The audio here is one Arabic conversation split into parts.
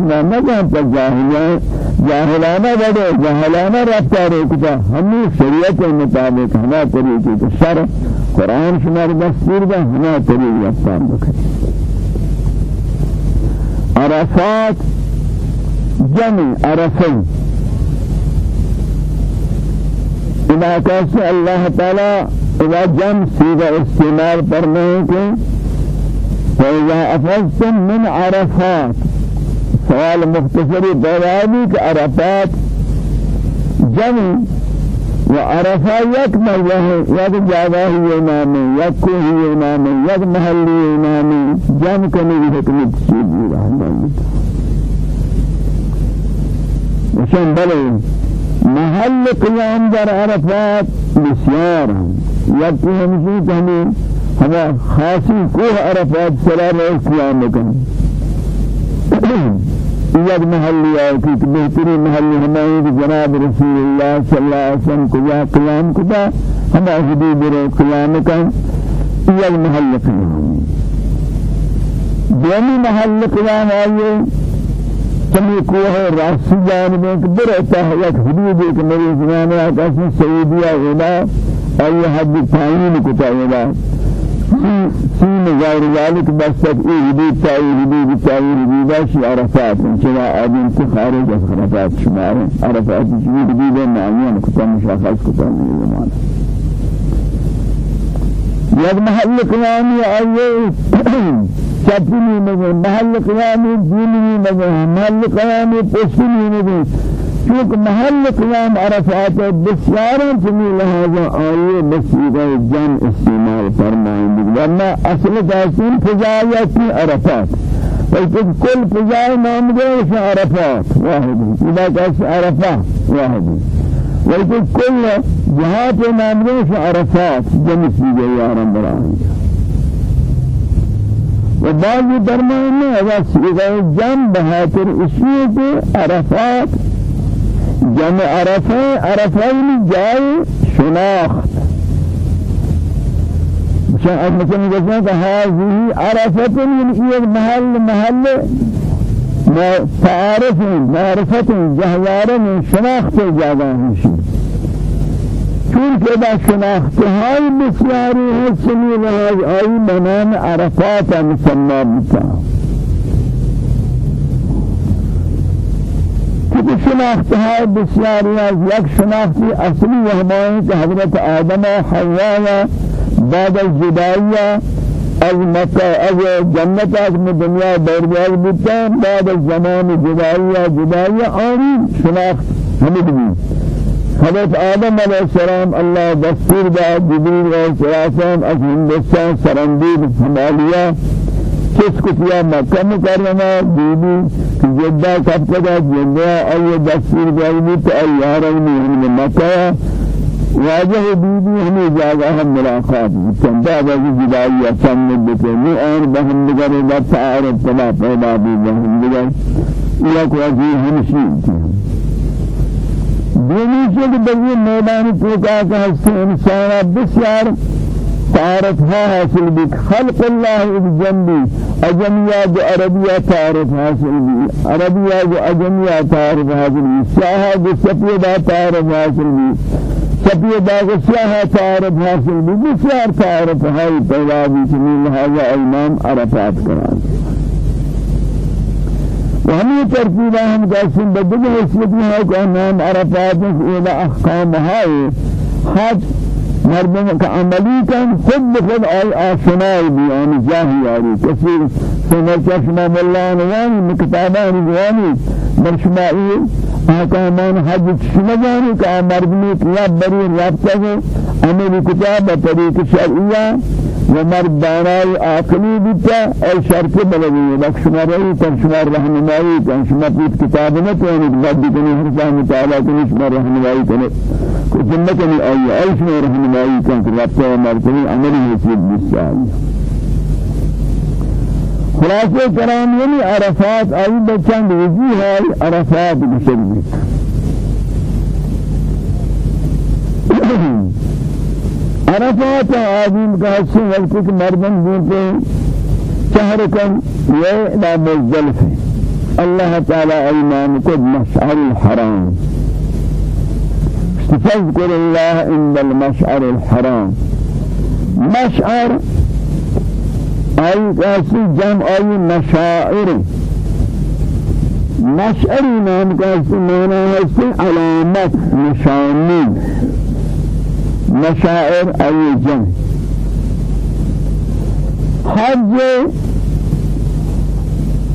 شما نگم پر جاہلان جاہلانہ بڑے جاہلانہ رفتار کتا ہمیں شریعت مطابق ہما طریقے کے شر قرآن شما دستور دا ہما طریق رفتار بکھے عرفات جمع عرفين إذا كان الله تعالى إذا جمع سيغة استعمال فرمائك فإذا أفضتم من عرفات سؤال مختصر بوابك عرفات جمع وعرفا يك مجاه يك جاگاه إمامي يك كوه إمامي يك محلي إمامي جمع كنه حكمت سيدي رحمه وشان بله محل قيام در عرفات بسيار يبقى همشي تهمي هذا خاصي كوه عرفات سلام القيام كان یک محلی ہے کہ بہترین محلی ہمیں جناب رسول اللہ صلی اللہ علیہ وسلم. کو یا قیام کتا ہم حبیب رو قیام کن یک محل قیام دومی محل قیام آئیے. کمی کوہ راسی جانب ایک برتا ہے یک حدود ایک میری زمانے آتا سعودیہ غلا اور یہ حد تعین کتا ہے سين غير ذلك بس تعين حدود تعين حدود شي عرفات كما آدم تخارج از عرفات شمار عرفات شي حدود معين كتا مشاخص كتا من زمان یک محل قیامی آئیے چپنی مگے محل قیامی دینی مگے محل قیامی پسنی مگے چونکہ محل قیام عرفات بسیار چمی لہذا آئیے بسیغہ جن استعمال فرمائیں ورنہ اصل تحسین کی عرفات بلکہ کل فجائے نام دے عرفات۔ واحد اذا کہتے عرفات واحد بلکہ کل جہات نام دے عرفات جن سیگہ یارم برائیں و بعضی درمان میں اگر سیغہ جم بہاتر کے عرفات جمع عرفہ عرفین جائے شناخت مشان از مثلا جسنا کہ هذه عرفة من ایک محل محل تعارف معرفت جهوار من شناخت جاگا ہمشی چون که با شناخته های بسیاری حسنی لحاظ آئی منام عرفات مسمى بتا کہ شناخته های بسیاری از یک شناختی اصلی وهمانی که حضرت آدم و حواء بعد الجدائیة از مکہ از جنت از دنیا بیاد بتا بعد الزمان جدائیة جدائیة آنی شناخت ہمیں بھی حضرت آدم علیہ السلام اللہ دستور دا جبریل علیہ السلام از ہندوستان سرندید ہمالیہ کس کو کیا مکہ مکرمہ بیبی جدہ کب کدا جدہ ای دستور دا تو ایارونی ہم مکہ واجہ بیبی ہمیں جاگا ہم ملاقات چندہ بازی جدائی اچھان مدتے میں اور بہم دگر دا تعارف تلا پیدا بھی بہم دگر یہ کو عزیز ہمشی۔ تھی دومی چیز بگی میدان توکا کہ ہستے انسان بسیار تعارف ها بك. خلق الله الجنبي أجمية جو عربية تعارف حاصل بي. عربية أجمية تعارف حاصل بي. جو سفيدة تعارف حاصل بي. سفيدة جو سياحة تعارف حاصل بي. بسيار تعارف هاي پیدا سمين هذا امام عرفات قرار وهمي ترتيبا هم قاسم بدل کہ نام عرفات إلى احکام ہے حج مردم کا عملی کن خود بخود آئی آشنائی بیانی جاہی آری کسی سنر چشمہ ملان وانی مکتابان وانی برشمائی احکامان حج شما جانی کہ مردمی لب بری رابطہ عملی کتاب طریق شرعیہ ومرد دانای عاقلی بیتا ای شرط بلدی لک شما رئی تر شما رحمنائی کن شما پیت کتاب نہ کنی بدی کنی ہر شام تعالی کنی شما رحمنائی کنی. کو جنت کنی ای ای شما رحمنائی کن کہ رب مرتبی عملی حسیب بسیاری خلاصه کرام یعنی عرفات آئی بچند ہے عرفات بشری عرفات آدم کا حسن وقت کہ مردم بولتے شہر کن یہ لا مزدلف ہے الله تعالى إمام كد مشعر الحرام. فاذكر الله عند المشعر الحرام. مشعر أي كاسي جمع أي مشاعر. مشعر نام كاسي مانا هسي علامات نشانين مشاعر أي جمع حج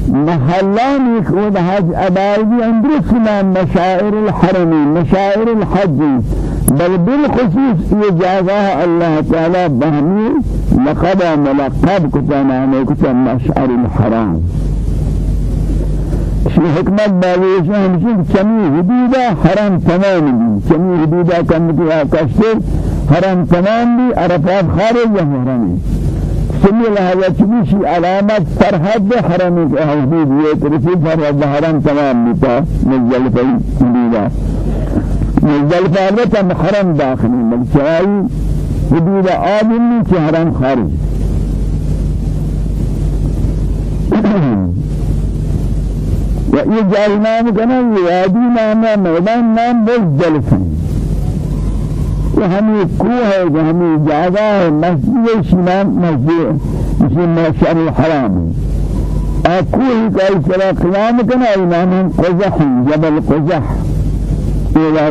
محلان يكون حج أبايدي اندرس من مشاعر الحرم مشاعر الحج. بل بالخصوص يجازاها الله تعالى بهمي لقب ملقب كتانا كتا مشعر الحرام. شو حكمت باویش همچین کمی حدودا حرام تمام دی کمی حدودا کم کی آکاشت حرام تمام دی عرفات خارج حرمی سمی لہذا چبیشی علامت سرحد حرمی کے حدود یہ ترسی سرحد حرم تمام بیتا مزدلفہ حدودا مزدلفہ البتہ حرم داخلی ملچائی حدود آدمی کی حرم خارج. و یہ جال نام کنا وادی نام میدان نام مزدلفہ یہ ہمیں کوہ ہے جو ہمیں جگہ ہے مسجد شمام مسجد اسم مشعر الحرام. اكوه كاي سلا قيام كنا امام قزح جبل قزح.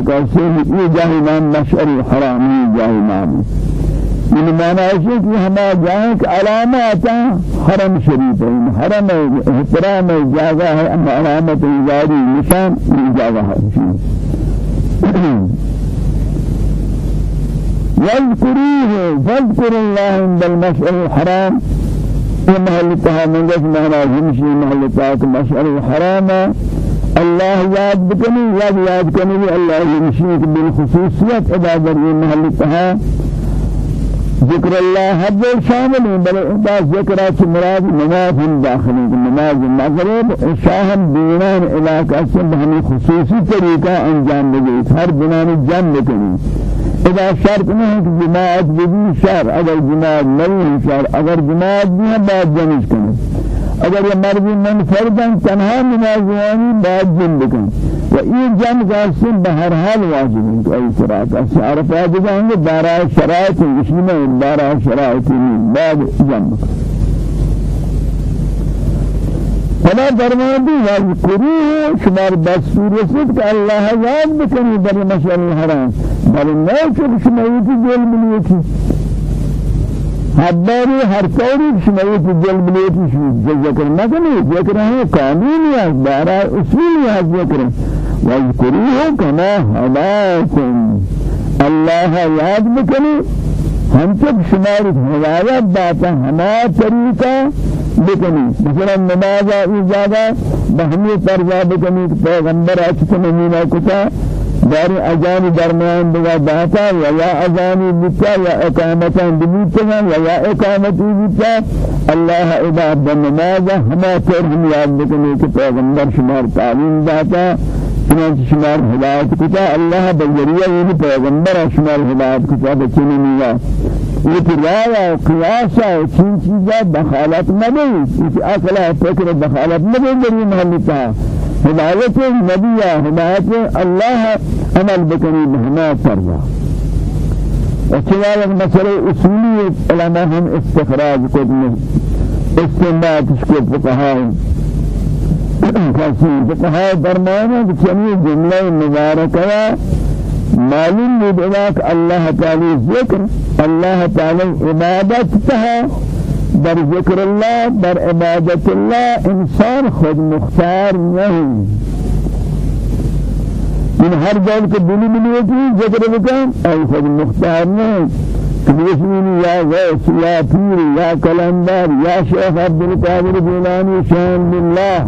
كاسين يجاه امام مشعر الحرام يجاه امام من معنى ہے کہ ہما جائیں کہ علامات حرم شریف ہے حرم احترام جگہ ہے اما علامت جاری نشان جگہ ہے واذكروه فاذكروا الله عند المشعر الحرام. في محل تها من جس مهنا يمشي محل تها المشعر الحرام. الله ياد بكني ياد ياد كني الله يمشي بالخصوصيات إذا در محل تها. ذكر الله حد شامل. بل بعض ذكرات مراد نماز داخل نماز المغرب شاهم بينان إلى كسب هم خصوصي طريقة انجام دے ہر بنان جام بکنی. اذا شرط نہیں کہ جماعت بھی شر اگر جماعت نہیں شر اگر جماعت بھی ہے بعد جنش کریں اگر یہ مرضی منفردن تنہا نمازوانی بعد جن بکن. و این جن قاسم بہر حال واجب ہے کہ صراط اس عرفات جائیں گے بارہ شرائط اسی میں بارہ شرائط بعد جن فلا فرماندی واذکروه شمار دستور رسید کہ اللہ یاد بکنی در مشعر الحرام. بل نه چون شما یکی دل ملیتی حداری هر کاری شما یکی دل ملیتی شو ذکر نکنی ذکر ہے قانونی ہے بارا اصولی ہے ذکر واذکروه کما هداکم اللہ یاد بکنی ہم سب شمار ہدایت داتا ہمارا طریقہ بکنی مثلا نماز ایجادہ بہمی طرزہ بکنی پیغمبر اچھت نمینہ کتا دار اذان درمیان بگا داتا یا یا اذانی بتا یا اقامتا بتا یا یا اقامتی بتا اللہ عباد نماز ہما کر ہم یاد بکنی کہ پیغمبر شمار تعلیم داتا چنانچہ شمار ہدایت کتا اللہ بذریعہ یہ پیغمبر شمار ہدایت کتا بچنی نیا اترایا قیاسا چین چیزا دخالت نبی اسی اقلا فکر دخالت نبی در محلتا ہدایت نبی ہدایت اللہ عمل بکنی مهما فرضا وكذلك مسألة أصولية علماء هم استخراج كتب استنباط كتب فقهاء كثير فقهاء فرمانا بسمي جملة مباركة معلوم بدلاك الله تعالى ذكر الله تعالى عبادتها در ذكر الله در عبادة الله إنسان خود مختار نہیں من هر جال کے دلی ملی کی ذکر بکن ای خود مختار نہیں کبیسمین یا غیث یا پیر یا کلندر یا شیخ عبدالقادر جیلانی شان بالله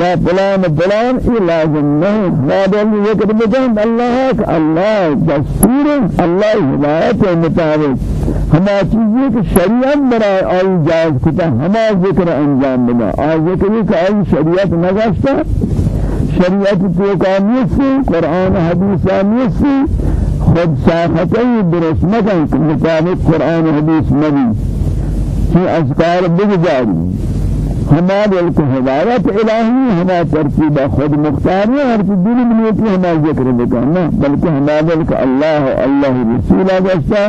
یا فلان فلان ای لازم نہیں نادل ذکر بکن اللہ اللہ دستور اللہ ہدایت مطابق. ہما چیزیں کہ شریعت برائے آئی جائز کتا ہما ذکر انجام بنا آئی ذکر کہ آئی شریعت نگشتا شریعت تو کامیسی قرآن حدیث آمیسی خود ساختی درست مکن مطابق قرآن حدیث نبی. کی اذکار بگجاری ہمارے کو ہدایت الہی ہما ترتیب خود مختار ہے ہر کی دل میں ہمارا ذکر بکنا بلکہ ہمارے کو اللہ اللہ رسول اگشتا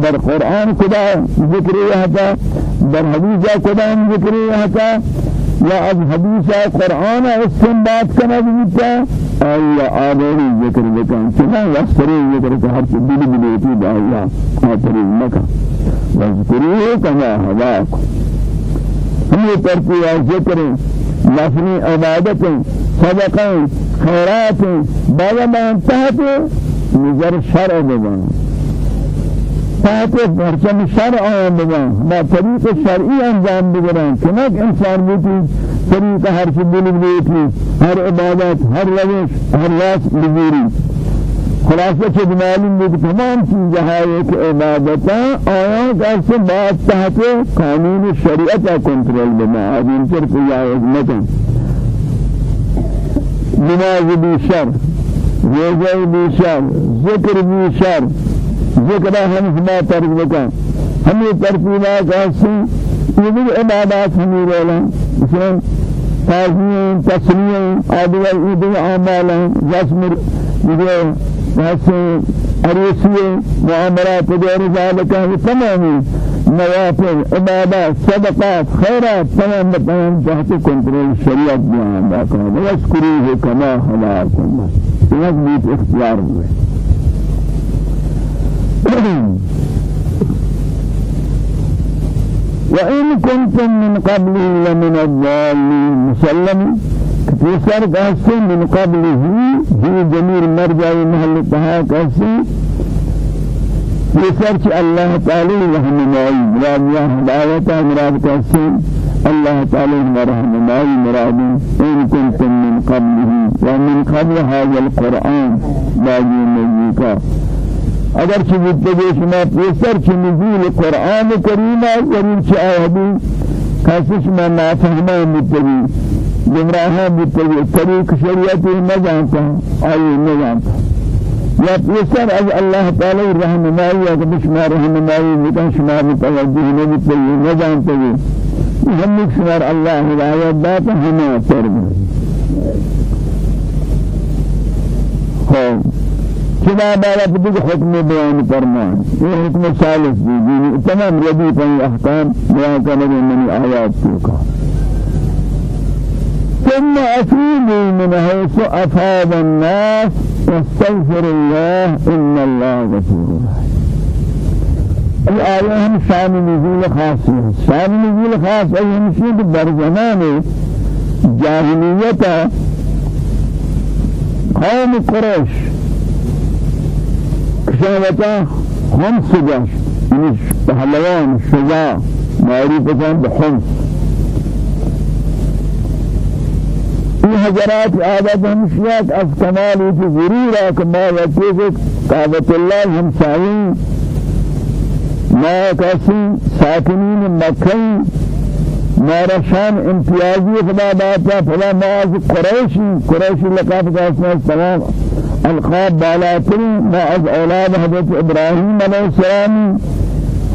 در قرآن خدا ذکر ہے در حدیث خدا ذکر ہے یا از حدیث قرآن استنباط کرنا بیتا آیا آباری ذکر بکن چنا یستری ذکر کہ ہر کی دل میں کی آیا آتری مکہ وذکریه کما ہداکم ہمیں ترتیب ذکر نفلی عبادت صدقہ خیرات باید تحت نظر شرع ببان تحت پرچم شرع ببان ما طریق شرعی انجام بگران کنک انسان بیتی طریق ہر چیز بیتی ہر عبادت ہر روش ہر راس بزیری خلاصہ چه معلوم بھی تمام چیزیں ہیں کہ عبادت آیا کیسے بات تحت قانون شریعت کنٹرول بنا ابین پر کوئی جائز نہ نماز بھی شر روزہ بھی شر ذکر بھی شر ذکر ہم ہما ترک بکا ہمیں ترتیبات ایسی یہ بھی عبادات ہمیں رولا مثلا تازییں تسلییں آدھوال عید اعمال رسم واسه عروسية معاملات غير ذلك تمامي نوافل عبادات صدقات خيرات تمام تمام تحت كنترول الشريعة بيان باقاعدة واذكروه كما هداكم يثبت اختيار وإن كنتم من قبل لمن الضالين. مسلم. تيسر قاسي من قبله. هي جميل مرجع محل تها قاسي تيسر الله تعالى رحمه مراد يا هداية مراد قاسي الله تعالى رحمه مراد. إن كنتم من قبله. ومن قبل هذا القرآن. باقي مجيكا. اگر چه بودتے شما پیسر چه نزول قرآن کریم ضرور چه آیدی کسی شما نافهمه بودتے گمراہ بتوی طریق شریعت نہ جانتا آئی نہ جانتا یا پیسر از اللہ تعالی رحمنائی اگر بشما رحمنائی بکن شما متوجہ نہ بتوی نہ جانتا بھی ہم شمار اللہ ہدایت داتا ہمیں اثر خوب كما بالا بدك حكم بيان فرمان. یہ حكم ثالث دي تمام ربي فن أحكام بيان کرنے من آيات توقع ثم أفيدوا من حيث أفاد الناس واستغفر الله إن الله غفور الآية هم شان نزول خاصة شان نزول خاص أي هم شيء در زمان جاهلية قوم قريش. كشانتا خمس جاش من پهلوان شجاع معروفة بحمص این حجرات عادت همشیات از کمالی کی ضرور اکما وکیف کعبت الله همسائین ما کسی ساکنین مکہی مارشان امتیازی خدا باتا فلا ما از قریشی قریشی لقاب کاسنا تمام القاب بالاتری ما از أولاد حضرت ابراهیم علیہ السلام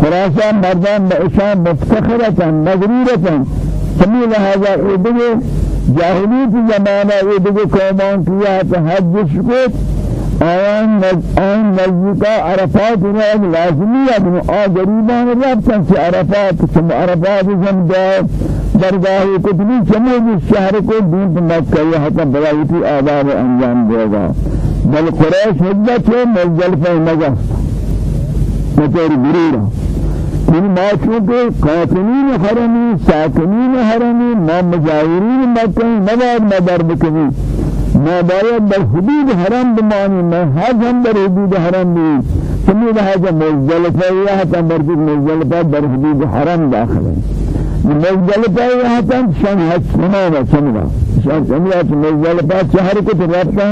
خراسان مردان باشان مفتخرتا مغرورتا سمی لہذا ادوے جاہلیت زمانہ یہ دیگه قومان کیا تو حج شکوت. آیان آن نزدیکا عرفات راه لازمی ابن آ غریبان رفتن سے عرفات چم عرفات جائے درگاہ کتنی چمے شہر کو دین مکہ یہ حتا بلایتی آداب انجام دے گا بل قریش حجت مزدلفہ مجلس مطور گریرہ من ما چونکہ قاتلین حرمی ساکنین حرمی ما مجاورین مکہ مدار مدار بکنی. ما باید در حدود حرم بمانی ما حج ہم در حدود حرم بھی سمی لہذا مزدلفہ یہ حتا مرجد مزدلفہ در حدود حرم داخل. ہے مزدلفہ یہ حتا شن حج سنانا سننا شن سننا مزدلفہ شہر کو ترابتا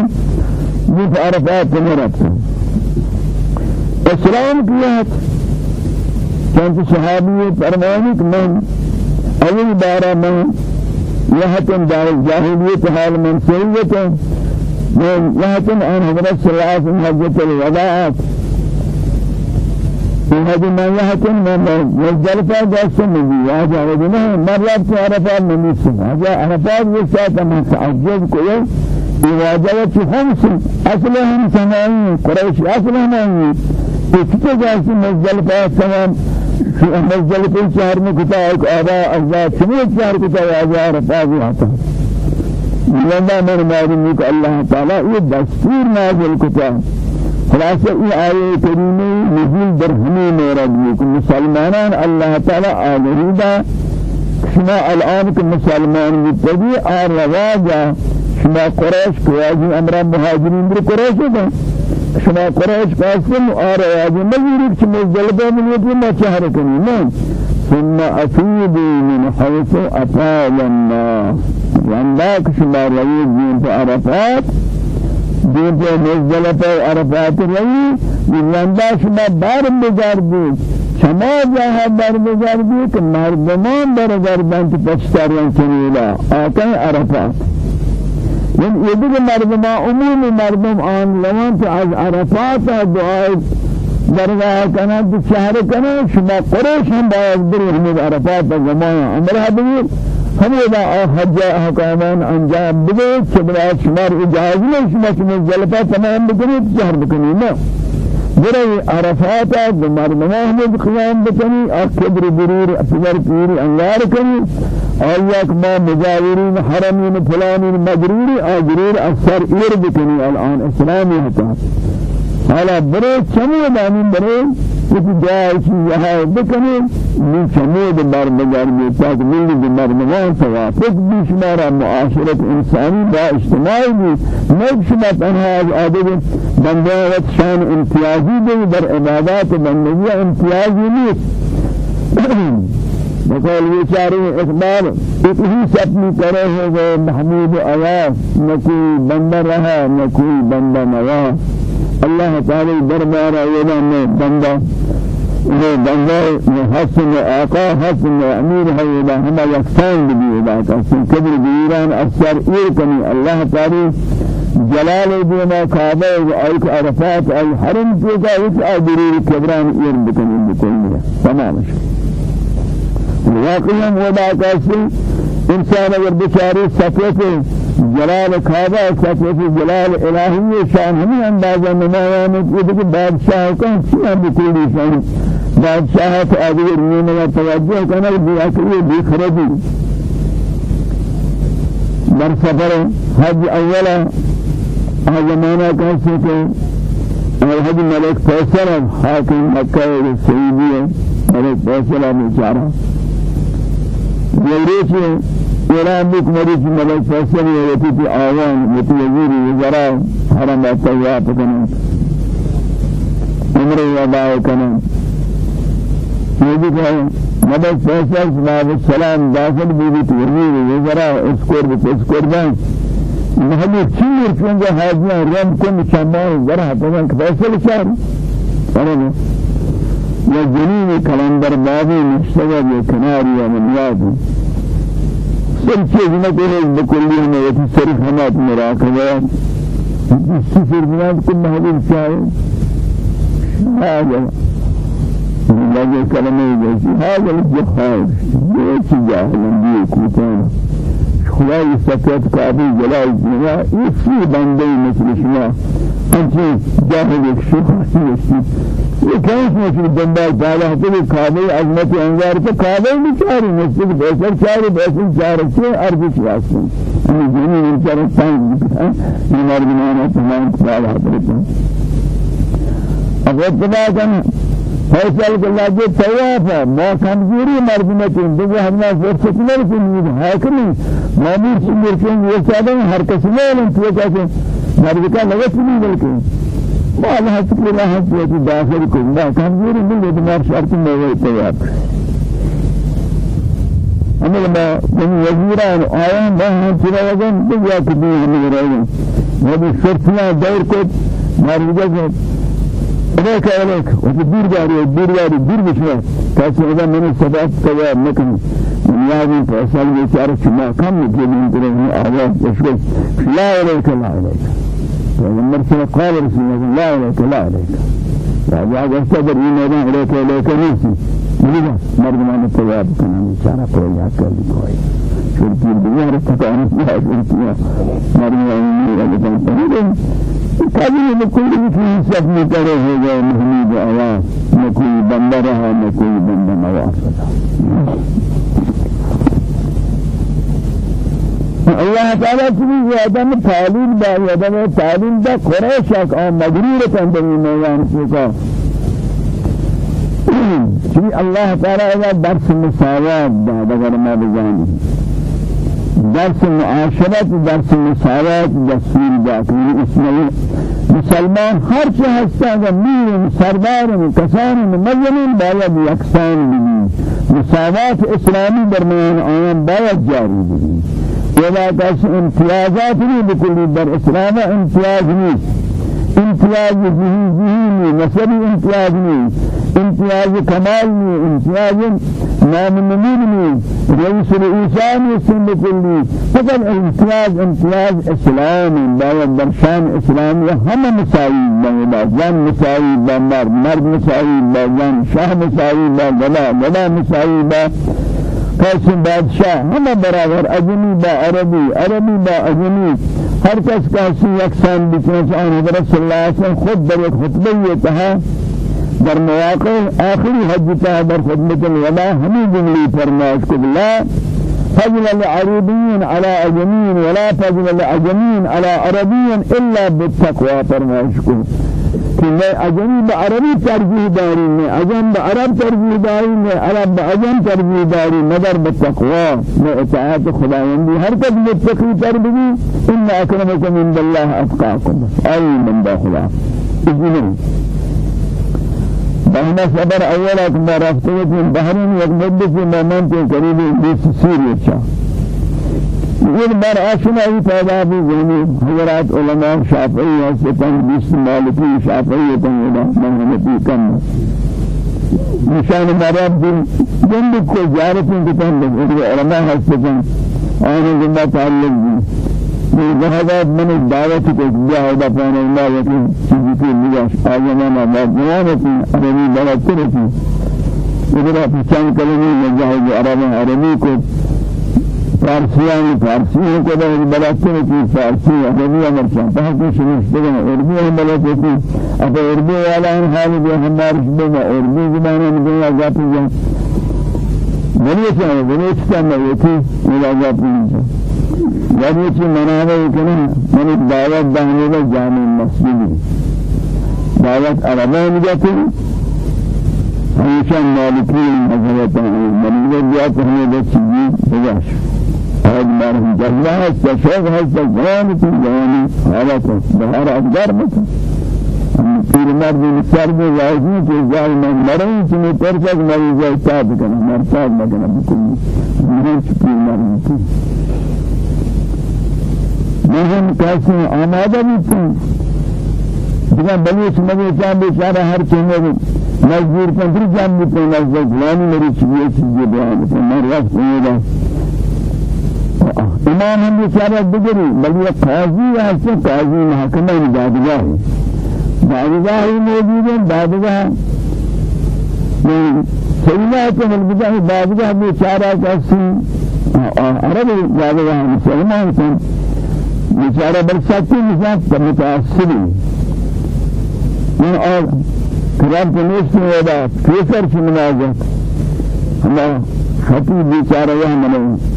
یہ عرفات رابطا اسلام کی حتا چند صحابی فرمانی کہ میں اول بارہ میں یہتن دار جاہلیت حال من سیئت میں یہتن آن حضرت صلی اللہ علیہ وسلم حجت هذه ما يهتم من مزدلفة جالس مني هذا وجنه مرة عرفات من يسمع هذا عرفات وساعة ما تعجب كله إواجهة خمس أصلهم سماعي قريش أصلهم سماعي إكتب جالس مزدلفة تمام في مزدلفة شهر من كتاب آباء أجزاء شمية شهر كتاب آباء عرفات وحطها لما من معلوم الله تعالى یہ دستور نازل کتا. خلاصہ یہ آیے کریمہ نزول در ہمیں مورد ہے کہ مسلمانان اللہ تعالی آگریدہ شما الان کہ مسلمان آر رواجا شما قریش قواجی امرا مهاجرین در قریش ہے شما قریش قاسم آر رواجا مجرد کہ مزدلبہ من یکی ما چہر کنی ثم أفيدوا من حيث أفاد الناس. وعندك شما روي دين عرفات دين مزدلفة عرفات روي وعندك شما بار بجار شما جاها بار بجار بيت مردمان بار بجار بانت پشتاریان چنیلا آکن عرفات. یہ دیگر مردمان عمومی مردم آن تو از عرفات دعای درگاه کنند شهر کنند شما قریش هم باید بری همین عرفات زمان امرها بگیر. همه با حج احکامان انجام بده که برای شما اجازه نه شما شما جلفه تمام بکنید شهر بکنید نه. برای عرفات مردمان هم قیام بکنی اکبر برور اکبر پیری انگار کنی. آیاک ما مجاورین حرمین فلانین مجروری آجرور اثر ایر بکنی. الان اسلامی حتا حالا برے چمی دانی برے کچھ جائے چی یہاں بکنے من چمود بار مجار میں تاک ملی دی مرموان توافق بھی شمارا معاشرت انسانی با اجتماعی بھی نیک شما تنها از عادد بندیت شان امتیازی دی در عبادات بندگی امتیازی نیست. بقول بیچارے اقبال اتنی سپنی کرے ہیں وہ محمود آواز نہ کوئی بندہ رہا نہ کوئی بندہ نوا اللہ تعالی دربار اینا میں بندہ وہ بندہ حسن آقا حسن امیر ہے یہ ہم یکسان بھی ادا کرتے کبر بیران اثر ایر کنی اللہ تعالی جلال دینا کعبہ و ایک عرفات الحرم کا ایک ادری کبران ایر بکنی بکنی تمام. شو واقعا ودا کسی إنسان اگر بچاری سفیت جلال کعبہ سفیت جلال الہی شان ہمیں اندازہ نمایاں ہے کہ بادشاہ کا کیا بکلی شان. بادشاہ تو آدھگر نیمہ توجہ کرنا بھی اکلی بھی در سفر حج اولا زمانہ کیسے کہ حج ملک فیصل حاکم مکہ سعیدی ملک فیصل بیچارہ يريد إيران بك مريض ملك فاسر يأتي في آوان متوزير وزراء حرم الطياب كنان عمر وضاء كنان يجب ملك فاسر سلام السلام داخل بيبي تورمير وزراء اسكور بسكور بان محلی چیر چونگه حاجیان رم کن چمان زرا کنن که فیصل شهر. آره یا جنین کلندر بابی مشتغل یا کناری یا منیاد سر چیز نکنه بکلی ہمیں یہ صرف ہمات مراقبہ صفر بناد کل محبوب چاہے هذا لگے کلمہ جیسی هذا الجهاد یہ چیز جاہل انبیاء کوتانا خدای سکت کعبی جلال جنا یہ بندے مثل شما. انتی جاہل ایک شخصی یہ کہیں دنبال پالا ہے کہ کعبہ عظمت انوار. تو کعبہ بیچاری مسجد بیسر چاری بیسر چار سے عرض چیاستے ہمیں جنی انچار تانگ یہ مردمانہ تمام پالا حضرت. اب اتباع کن فیصل کے لگے طواف ہے ما کمزوری مردمت ہیں دیکھو ہمنا فرصت نہیں کنید حاکمی معمول چندر کہیں یہ چاہتے ہر کسی نہیں لیں تو کہتے ہیں مردکہ لگت نہیں بلکہ مال حسب الله حسب داخل كنا كمزور من دمار شرط ما تيار أما لما من وزيران آيان ما هم ترى وزن كبير من رأيهم وهذا شرطنا دور كود مارجع إليك إليك. وتدير جاري دير جاري دير بشنا كاس إذا من السبب كذا مكان من يابي فأسأل بيشارة شما كم يجي من ترى آواز يشوف لا إليك لا إليك. پیغمبر سے قال رسول اللہ لا عليك لا عليك راجع جسد در این میدان لیکن لیکن نیستی میگه مردمان تیاب کنن بیچاره پروژه کردی کوئی شرطی دیگر تکان نه شرطی مردمان میگه بگم کبھی نہ کوئی بھی سب میں کرے ہو گئے محمود آواز نہ کوئی بندہ رہا نہ کوئی بندہ نواز رہا الله تعالى چیزی آدم تعلیم دا آدم تعلیم دا قریش اک آن مغرور میدان سوکا چیزی الله تعالى اذا درس مساوات دا اگر ما بزانی درس معاشرت درس مساوات دستور دا کنی اسمه مسلمان هر چه هستند میر سردار کسان مجنون باید یکسان بگی مساوات اسلامی در میان آن باید جاری بگی ولا کس امتیازات نہیں بکلی در اسلام امتیاز نہیں امتیاز ذہی ذہی نسبی امتیاز نہیں امتیاز کمال نہیں امتیاز نام نمیر نہیں رئیس رئیسان اسم بکلی فقط امتیاز امتیاز اسلام باید در شان اسلام ہم مساوی با زن مساوی با مرد مرد مساوی با زن شاه مساوی با گلا گلا مساوی با قاسم بادشاہ ہم برابر اجمی با عربی عربی با اجمی. ہر کس کاسی یکسان بکنس آن حضرت صلی اللہ علیہ وسلم خود در ایک خطبہ یہ کہا در مواقع آخری حج تا در خدمت الولا ہمیں جملی فرمائش کو لا فضل العربيين على أجمين ولا فضل العجمين على عربي إلا بالتقوى فرمائشكم کہ میں اجمی بعربی ترجیح داری میں اجم بعرب ترجیح داری میں عرب بعجم ترجیح داری مدر بالتقوى میں اطاعت خداوندی. ہر قد متقی تر بھی ان اکرمکم عند الله اتقاکم. ای من با خدا. اذن بہنا صبر أول اکبر رفتے ہیں بحرین یک مدت مومنت قریب 20 سیریہ یہ بار آشنائی پیدا بھی زمین. حضرات علماء شافعی حسیتاً بیس مالکی شافعی تنگینا محمدی کم. نشان مراب دن جنب کو زیارتیں کتن علماء حسیتاً آنے زندہ تعلق دی لہذا من دعوت کو جاہد اپنے اللہ یقین چیزی کی نگاش آجمانا مادنانتی عربی بلد کرتی ادھر پچان کلمی مجاہد عربی عربی کو فارسیان فارسیوں کو بلاتے کی فارسی عربی أمر چاہتا ہے کہ شنشتے ہیں عربی ہم بلاتے کی اب عربی والا ان حال جو ہمارے شبہ میں عربی زبان میں دنیا جاتی ہے بنی چاہے بنی چاہے میں یہ تھی میرا جاتی ہے جب چیز مناوے کنا من دعوت دہنے کا جامع مسجد. دعوت عربان جاتی ہمیشہ مالکی مذہبت ہیں منزل جاتے ہیں وہ چیزی بجاش هذا مرهم جهلا استشهد هذا جوان في جواني حالته بهار أقدار بك پیر مرد سر میں واضح کہ جال میں مرے چنے پر تک مری جائے تاب کرنا مرتاب کرنا بالکل نہیں پیر مرد؟ آمادہ بھی تھی جنا بلیس مجھے چاہ بیچارہ ہر چیزیں مجبور کن پھر جان بھی تو نزدیک فلانی میری چیزیں چیزیں بیان کرنا میں رفت نہیں امام ہم بیچارہ بگری بل یہ قاضی ہے قاضی محکمہ دادگاہ ہے دادگاہ ہی موجود ہے دادگاہ سیدنا کہ البدع دادگاہ بیچارہ کسی عرب دادگاہ مسلمان کن بیچارہ برساتی نظام متاثری من اور قرآن کے نیشن ودا کیسر کی مناظر ہمارا خطیب بیچارہ یہ مناظر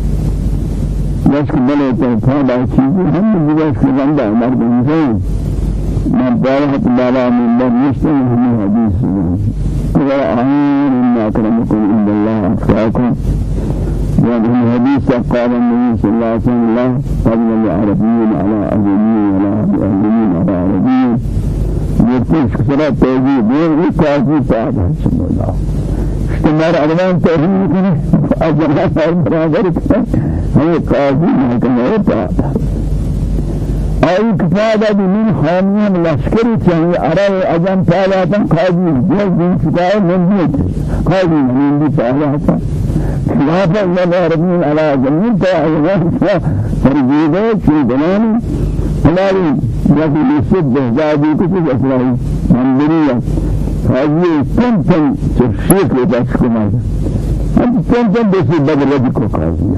بس بلے تو فائدہ چیزیں ہم اس کے بندہ مرد انسان میں بارہت بالا من در مشتن ہمیں حدیث سنیں اگر آئین ان اکرمکم عند اللہ اتقاکم. وهذا الحديث قال النبي صلى الله عليه وسلم فضل العربيين على أجمين ولا أجمين على عربيين يرتش كسرات توجيه بين وكافي بعد حسن الله. علمان توجيه كنه أجمع برابر كنه ہمیں قاضی محکمہ کفادہ بھی من خانیم لشکری چاہیے عرب اجم پالاتا قاضی جل دن چکائے من دیتے قاضی من دی پالاتا خلافہ اللہ ربین علی جمین تا اعلان فرجیدہ چی بنانی ہماری جیسے لسد بہزادی کچھ اسرائی منبریہ هذه تنتن تشيك لتشكما هم تنتن بس بدر رجل کو قاضي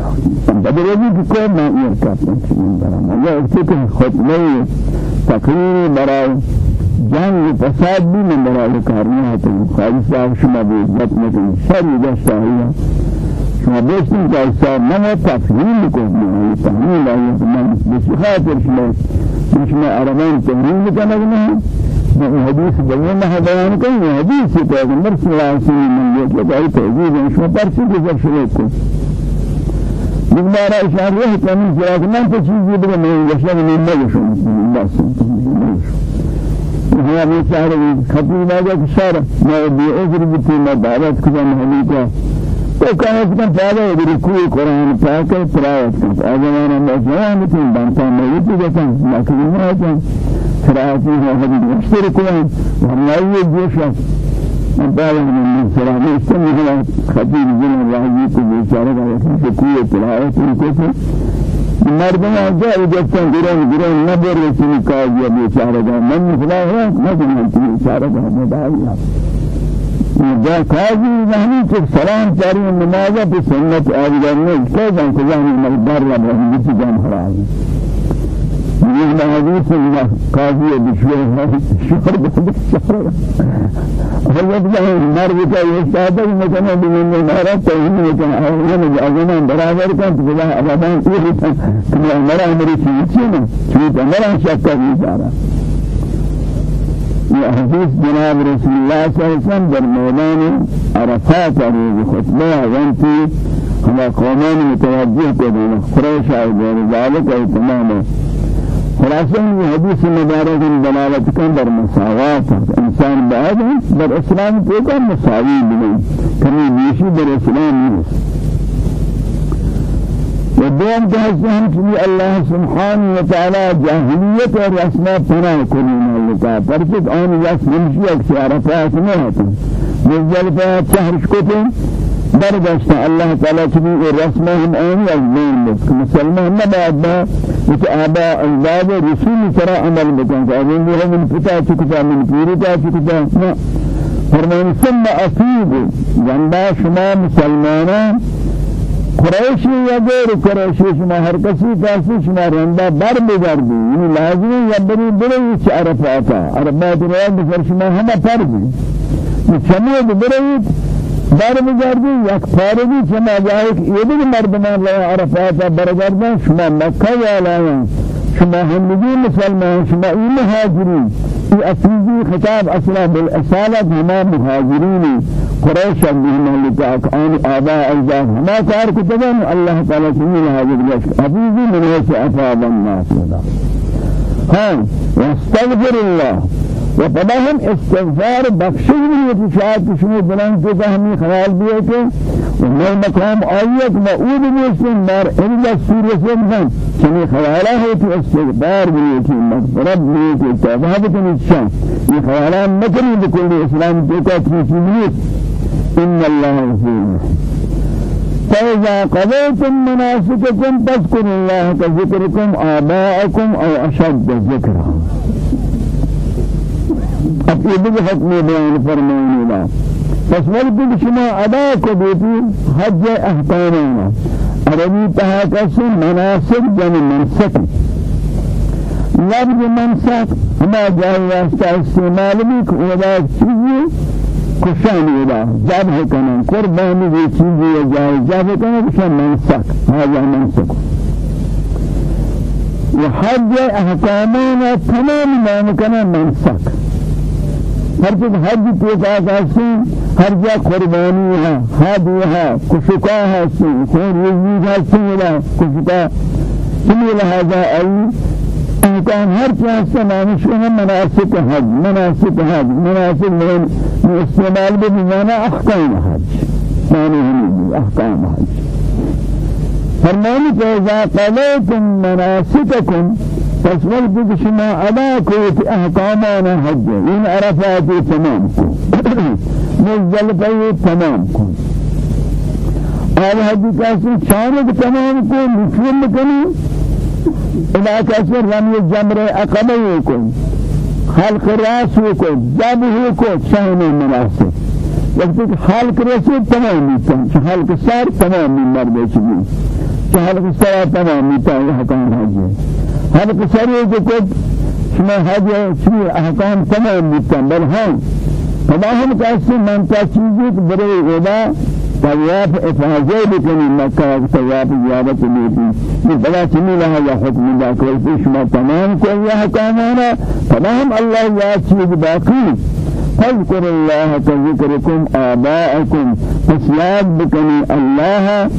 بدر رجل کو ما يركب من برام يا افتكر خطبه تقرير برای جنگ فساد بھی من برای کارنا ہے تو خالص صاحب شما بھی عزت میں شر دستا ہے شما بیشتر که ایسا من تفهیم کنم تفهیم آیه من بسیخاطر شما شما عربان تفهیم کنم نه من حدیث بیان نه بیان کنم حدیث پیغمبر صلی الله علیه و سلم یہ کہ ای تهذیب شما پرسی گذر شده کن بگذار اشاره کنم که من تو چیزی یشان من نگشم بس هذا بيشاره خطيب هذا كشارة ما بيأجر بتي ما دعوت كذا مهلكة تو کہتے ہیں پہلے رکوع قرآن پاک تلاوت کرتے اجوانا مجوان تھی بنتا میں بھی دیتا مکرین ہے قراءتی ہے حدیث مشتر قرآن ہم یہ جوشا پہلے من سلام استمع على خطيب جن الله کو بیچارہ کا رکوع تلاوت کو مردم آجا اجتن گرون گرون نبر رسول کاجیا بیچارہ کا من فلا ہے جنتی بیچارہ جا کاجی نہیں کہ سلام جاری نماز ہے سنت آدھگر نے کہ جان کو جان مقدار لا بہن کی جان حرام یہ حدیث اللہ قاضی بشوی ہے شکر بہت شکر حضرت جان مر میں کہنا بھی میں مارا تو نہیں کہ انا جانا برابر کا تو اللہ ابدا یہ کہ میرا میری چیز ہے چیز میرا شک حديث جناب رسول الله صلى الله عليه وسلم در ميدان عرفات روز خطبه وانتي هما قومان متوجه كدين قريش أو غير ذلك أو تماما خلاصة یہ حدیث مبارک دلالت در مساوات. انسان بعد در اسلام تو کا مساوی کمی بیشی در اسلام نیست. ودوم جهزهم في الله سبحانه وتعالى جاهلية ورسمة فنا كلنا لك فرشد آن يس نمشي اكسيارة فاسمه هتا مزدلفة شهر شكوتين برگشت الله تعالى چبی رسمه هم آنی از بین بس مسلمان نباید با اس آبا اجداد رسول ترى عمل بکن که اذن بھی من پتا چکتا من پیری تا چکتا فرمان ثم افیدو جنبا شما مسلمانان قریشی یا غیر قریشی شما هر کسی کسی شما رنده بر بگردی یعنی لازمی یا بری بری چه عرفاتا عرفات رواد بسر شما همه پر بی. چمید برید بر بگردی یک پارگی شما جایی که یه دیگه مردمان لیا عرفاتا برگردن شما مکه والایان شما همگی مسلمان شما این مهاجرین. افیزی خطاب أصلا بالاصالت هما مهاجرینی قريش بهم لتاك آن آباء أجداد ما كار كتبان الله تعالى سمي هذا الجشك حبيبي من ويس أفاد الناس. ها. واستغفر الله. وطبعهم استغفار بخشش من يتشاهد شنو بلان كذا همي خيال بيه وما مقام آيات معود بيسن مار إلا سورة سنة شنو خيالا هي في استغفار بيه في مغفرت بيه في توبة بكن الشان يخيالا مكري بكل إسلام تيكا تريسي إن الله غفور فإذا قضيتم مناسككم فاذكروا الله كذكركم آباءكم أو أشد ذكرا. بھی حکم بیان فرمائیں گے بس ولكن شما ادا کو دیتی حج احکامنا عربی تہا کسی مناسک جن منسک لفظ منسک ہما جائے واسطہ استعمال بھی کہ ودا چیزی کشان ودا جب ہے کنن قربانی بھی چیزی جائے جب ہے کنن کشان منسک هذا منسک وحج احکامنا تمام نام کنن منسک ہر چیز حج کے ساتھ ہستی ہر جا قربانی ہے حج ہے کشکا ہے خون رزی ہے سیلا کشکا سمی لہذا ای احکام ہر چیز سے مانشو ہے مناسک حج مناسک حج مناسک من استعمال بمعنى احکام حج۔ ہمیں احکام حج۔ فرمانی کہ اذا قضیتم مناسککم پس وقت شما ادا کو احکامان حج. این عرفات تمام کو مزدلفه تمام آل حج کاسی چانک تمام کو نفل کنی ادا کاسی رمی جمر عقبه کو خلق راس کو ذبح کو شان مناسب. وقتی خلق رسید تمام میتن خلق سر تمام مرد چیزی خلق سر تمام میتن حکام حاجی سر جو کو شما حاجی شما احکام تمام میتن بل هم تمام کسی من چیزی برای خدا طواف افاظه بکنی مکہ طواف زیارت لیتی یہ بلا چنی لها یا حکم دا کوئی شما تمام کوئی احکامانا تمام اللہ یا چیز باقی فاذكر الله كذكركم آباءكم. فسياد بكني الله.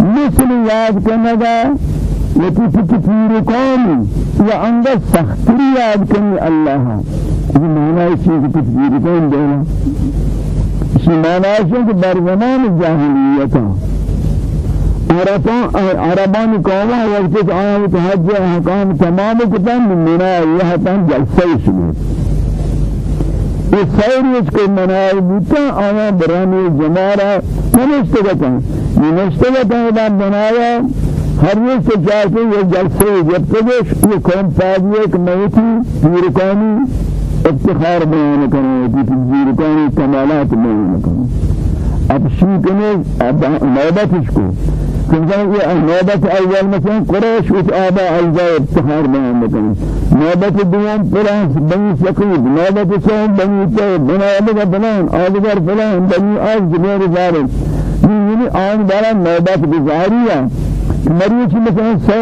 مثل ياد كندا. لكي تكفيركم وعند سختري ياد كني الله. یہ معنی چیز تکفیرکم دینا شماناشن کہ در زمان جاہلیتا عربان عربان قوما وقت آیت حج احکام تمام منا یہ تن جلسے شروع یہ سیر اس کو منائے بوتا آیا برانی جمارا نمشتگتا یہ نمشتگتا ادا بنایا ہر روز سے جاتے یہ جلسے جب تک یہ قوم پاگی ایک موتی پیرکانی افتخار بیان کرنے کی کرنے کمالات بیان کرنے اب شی کرنے اب نوبت اس کو. کنجا یہ نوبت اول مثلا قریش اس آبا اجزاء افتخار بیان کرنے نوبت دوم فلان بنی سقیب نوبت سوم بنی تیب بنا آدھگر فلان آدھگر فلان بنی آج جبیر ظالم یعنی آن دارا نوبت گزاری ہے مریض مثلا سو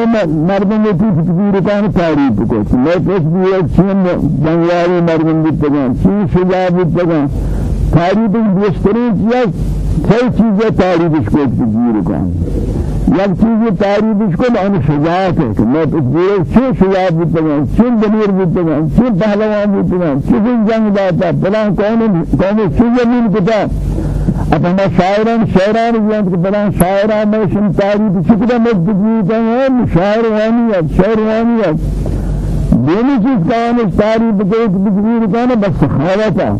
مردم کی تکبیر کان تعریف کو میں پوچھ بھی ایک چین بنگالی مردم بھی پگان چین شجاع بھی پگان تعریف بیشترین چیز کئی چیزیں تعریف کو تکبیر کان یک چیز تعریف کو آن شجاعت ہے کہ میں تکبیر چین شجاع بھی پگان چین دمیر بھی پگان چین پہلوان بھی پگان چین جنگ داتا بلان کون کون چیز زمین کتا. ہم شاعران شاعران جانت کہ بلا شاعران میں شن تاریخ چکتا مجدگی کہیں شاعر وانیت شاعر وانیت دینی چیز کہاں تاریخ بکیت بکبیر کہاں بس سخاوتا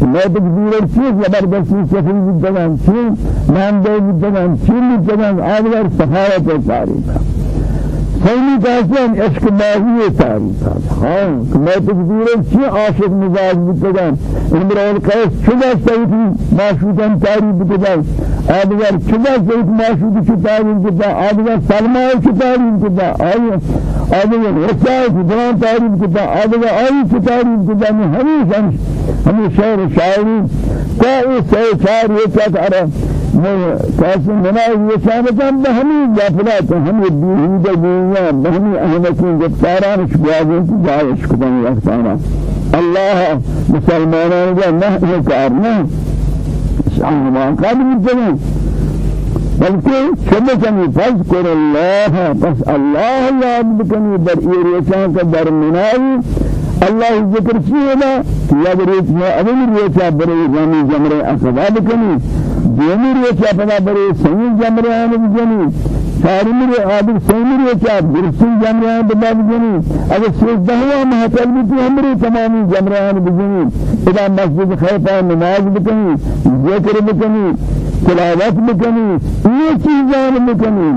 میں تکبیر چیز زبردستی سفری بدگان چیز نام دے بدگان چیز بدگان آدھگر سخاوت تاریخ خیلی کاسن عشق ماهی تاریخ ها ما تقدیر چی عاشق مزاج بودن امرال قیس چه سویتی معشوقان تاریخ بودن آدگر چه سویت معشوق چه تاریخ بودن آدگر سلمان چه تاریخ بودن آیا آدگر رسائل بودن تاریخ بودن آدگر آئی چه تاریخ بودن همیشه همیشه شاعری. تا این سه چار یک چار کاسی منای یہ شامتان بہمی غفلات ہم بیہودہ گویا بہمی احمقین گفتاران شبازیں کی جائش کتن رکھتانا اللہ مسلمانان جا نہ یہ کارنا شاہمان قادر جنہیں بلکہ شبہ چنی فذکر اللہ پس اللہ یاد بکنی در ایریشان کا در منائی اللہ ذکر چیئے نا یا بریت میں اول ریچا بری زمین جمرے اصحاب کنی دیمی ریچا پدا بری سنی جمرے آنے بجنی سارمی ری آدھر سنی ریچا برسن جمرے آنے بدا بجنی اگر سیزدہوا محتل بھی ہمری تمامی جمرے آنے بجنی ادا مسجد خیفہ نماز بکنی ذکر بکنی تلاوت بکنی یہ چیزان بکنی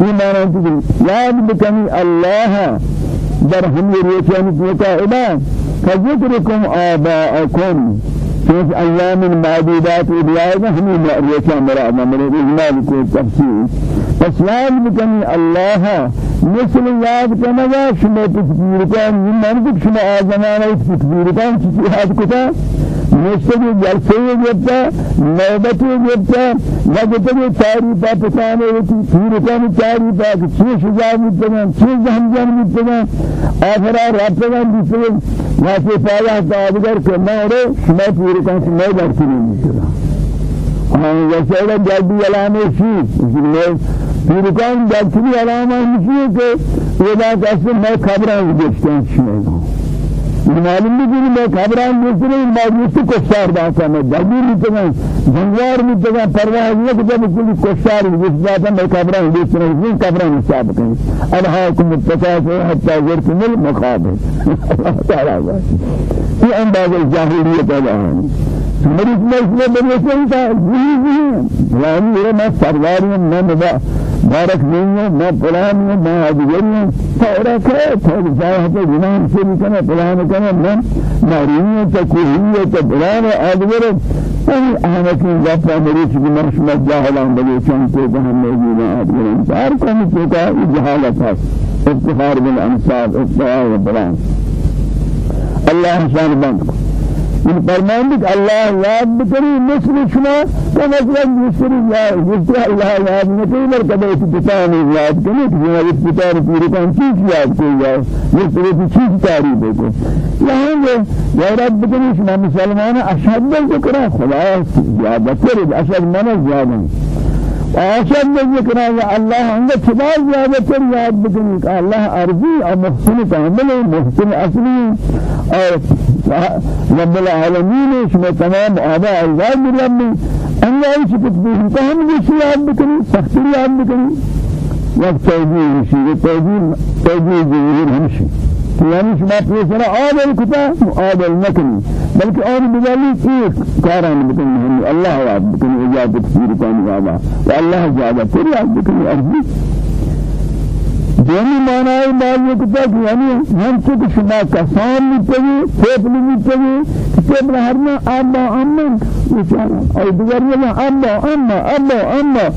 یہ معنی یاد بکنی اللہ در هم ریشان کوتا ادا. فذكركم آباءكم في أيام معدودات إبلاغ هم ریشان مراد من الإجمال کو تفسیر. مثل شما تکبیر کن من کچھ شما آزمانه تکبیر کن مستقی جلسے گفتا نوبتی گفتا وقتی تاریخ پاکستان ہوتی پھر کام تاریخ پاک چھ شجاع متگان چھ زمزم متگان آخرا رابطان دیسے واسے پایا دادگر کہ مارے شما پھر کام میں درسی نہیں ہاں جیسے جلدی علامے شی میں پھر کام درسی علامہ نہیں کہ یہ بات اصل میں خبراں دیکھتا ہوں معلوم نہیں میں خبران دوسرے ماجوسی کو شہر داتا میں دبیر متگان جنگار متگان پرواہ نہیں کہ جب کلی کو شہر جس ذات میں خبران دوسرے نہیں خبران حساب کریں الہاکم التکاثر حتى زرتم المقابر تعالی۔ یہ انداز الجاہلیت ہے۔ مریض چلتا یہی نہیں فلانی میرا میں سرداری ہوں میں نبا بارک نہیں ہوں میں فلان ہوں میں ادگری ہوں تورا جاہ پہ گناہ سے بھی کنا فلان کنا میں ناری ہوں تو کوئی ہے تو فلان ادگر أي أنا في جافا مريش بمرش مجاهلان بلي شانتو بهم موجودة أدگر انتار كم چوكا جهالة افتخار بالأنصاب افتخار بالبلان الله شان بند من فرمان کہ اللہ یاد بکری مثل شما کہ مثلا مثل یاد جس اللہ یاد نہ کوئی بر کبھی اس پتان یاد کرے کہ یہ اس پتان پوری کان چیز یاد کوئی یاد مثل کی چیز تعریف کو یہاں یہ یا رب بکری شما مسلمان أشهد ذکر خدا زیادہ تر أشهد من زیادہ آشد ذکر الله عند كبار زیادہ تر یاد بکنی کہ اللہ ارضی اور محسن کامل محسن اصلی اور رب العالمين شما تمام آباء الغاب ربي أنا إيش بتبيه فهم ليش يا بكني سخت يا بكني وقت توجيه شيء توجيه توجيه جميل همشي. يعني شما بيسنا آدل كتا آدل نكني بلکہ اور بجالی ایک کاران بکنی ہم اللہ وعد بکنی اجابت سیر کانی آبا و اللہ زیادہ تری آب بکنی ارضی دومی معنی معنی کتا کہ یعنی ہم چک شما کسان میتوی پیپل میتوی پیپل ہر میں اما اما بیچارہ اور دیگر یہ اما اما اما اما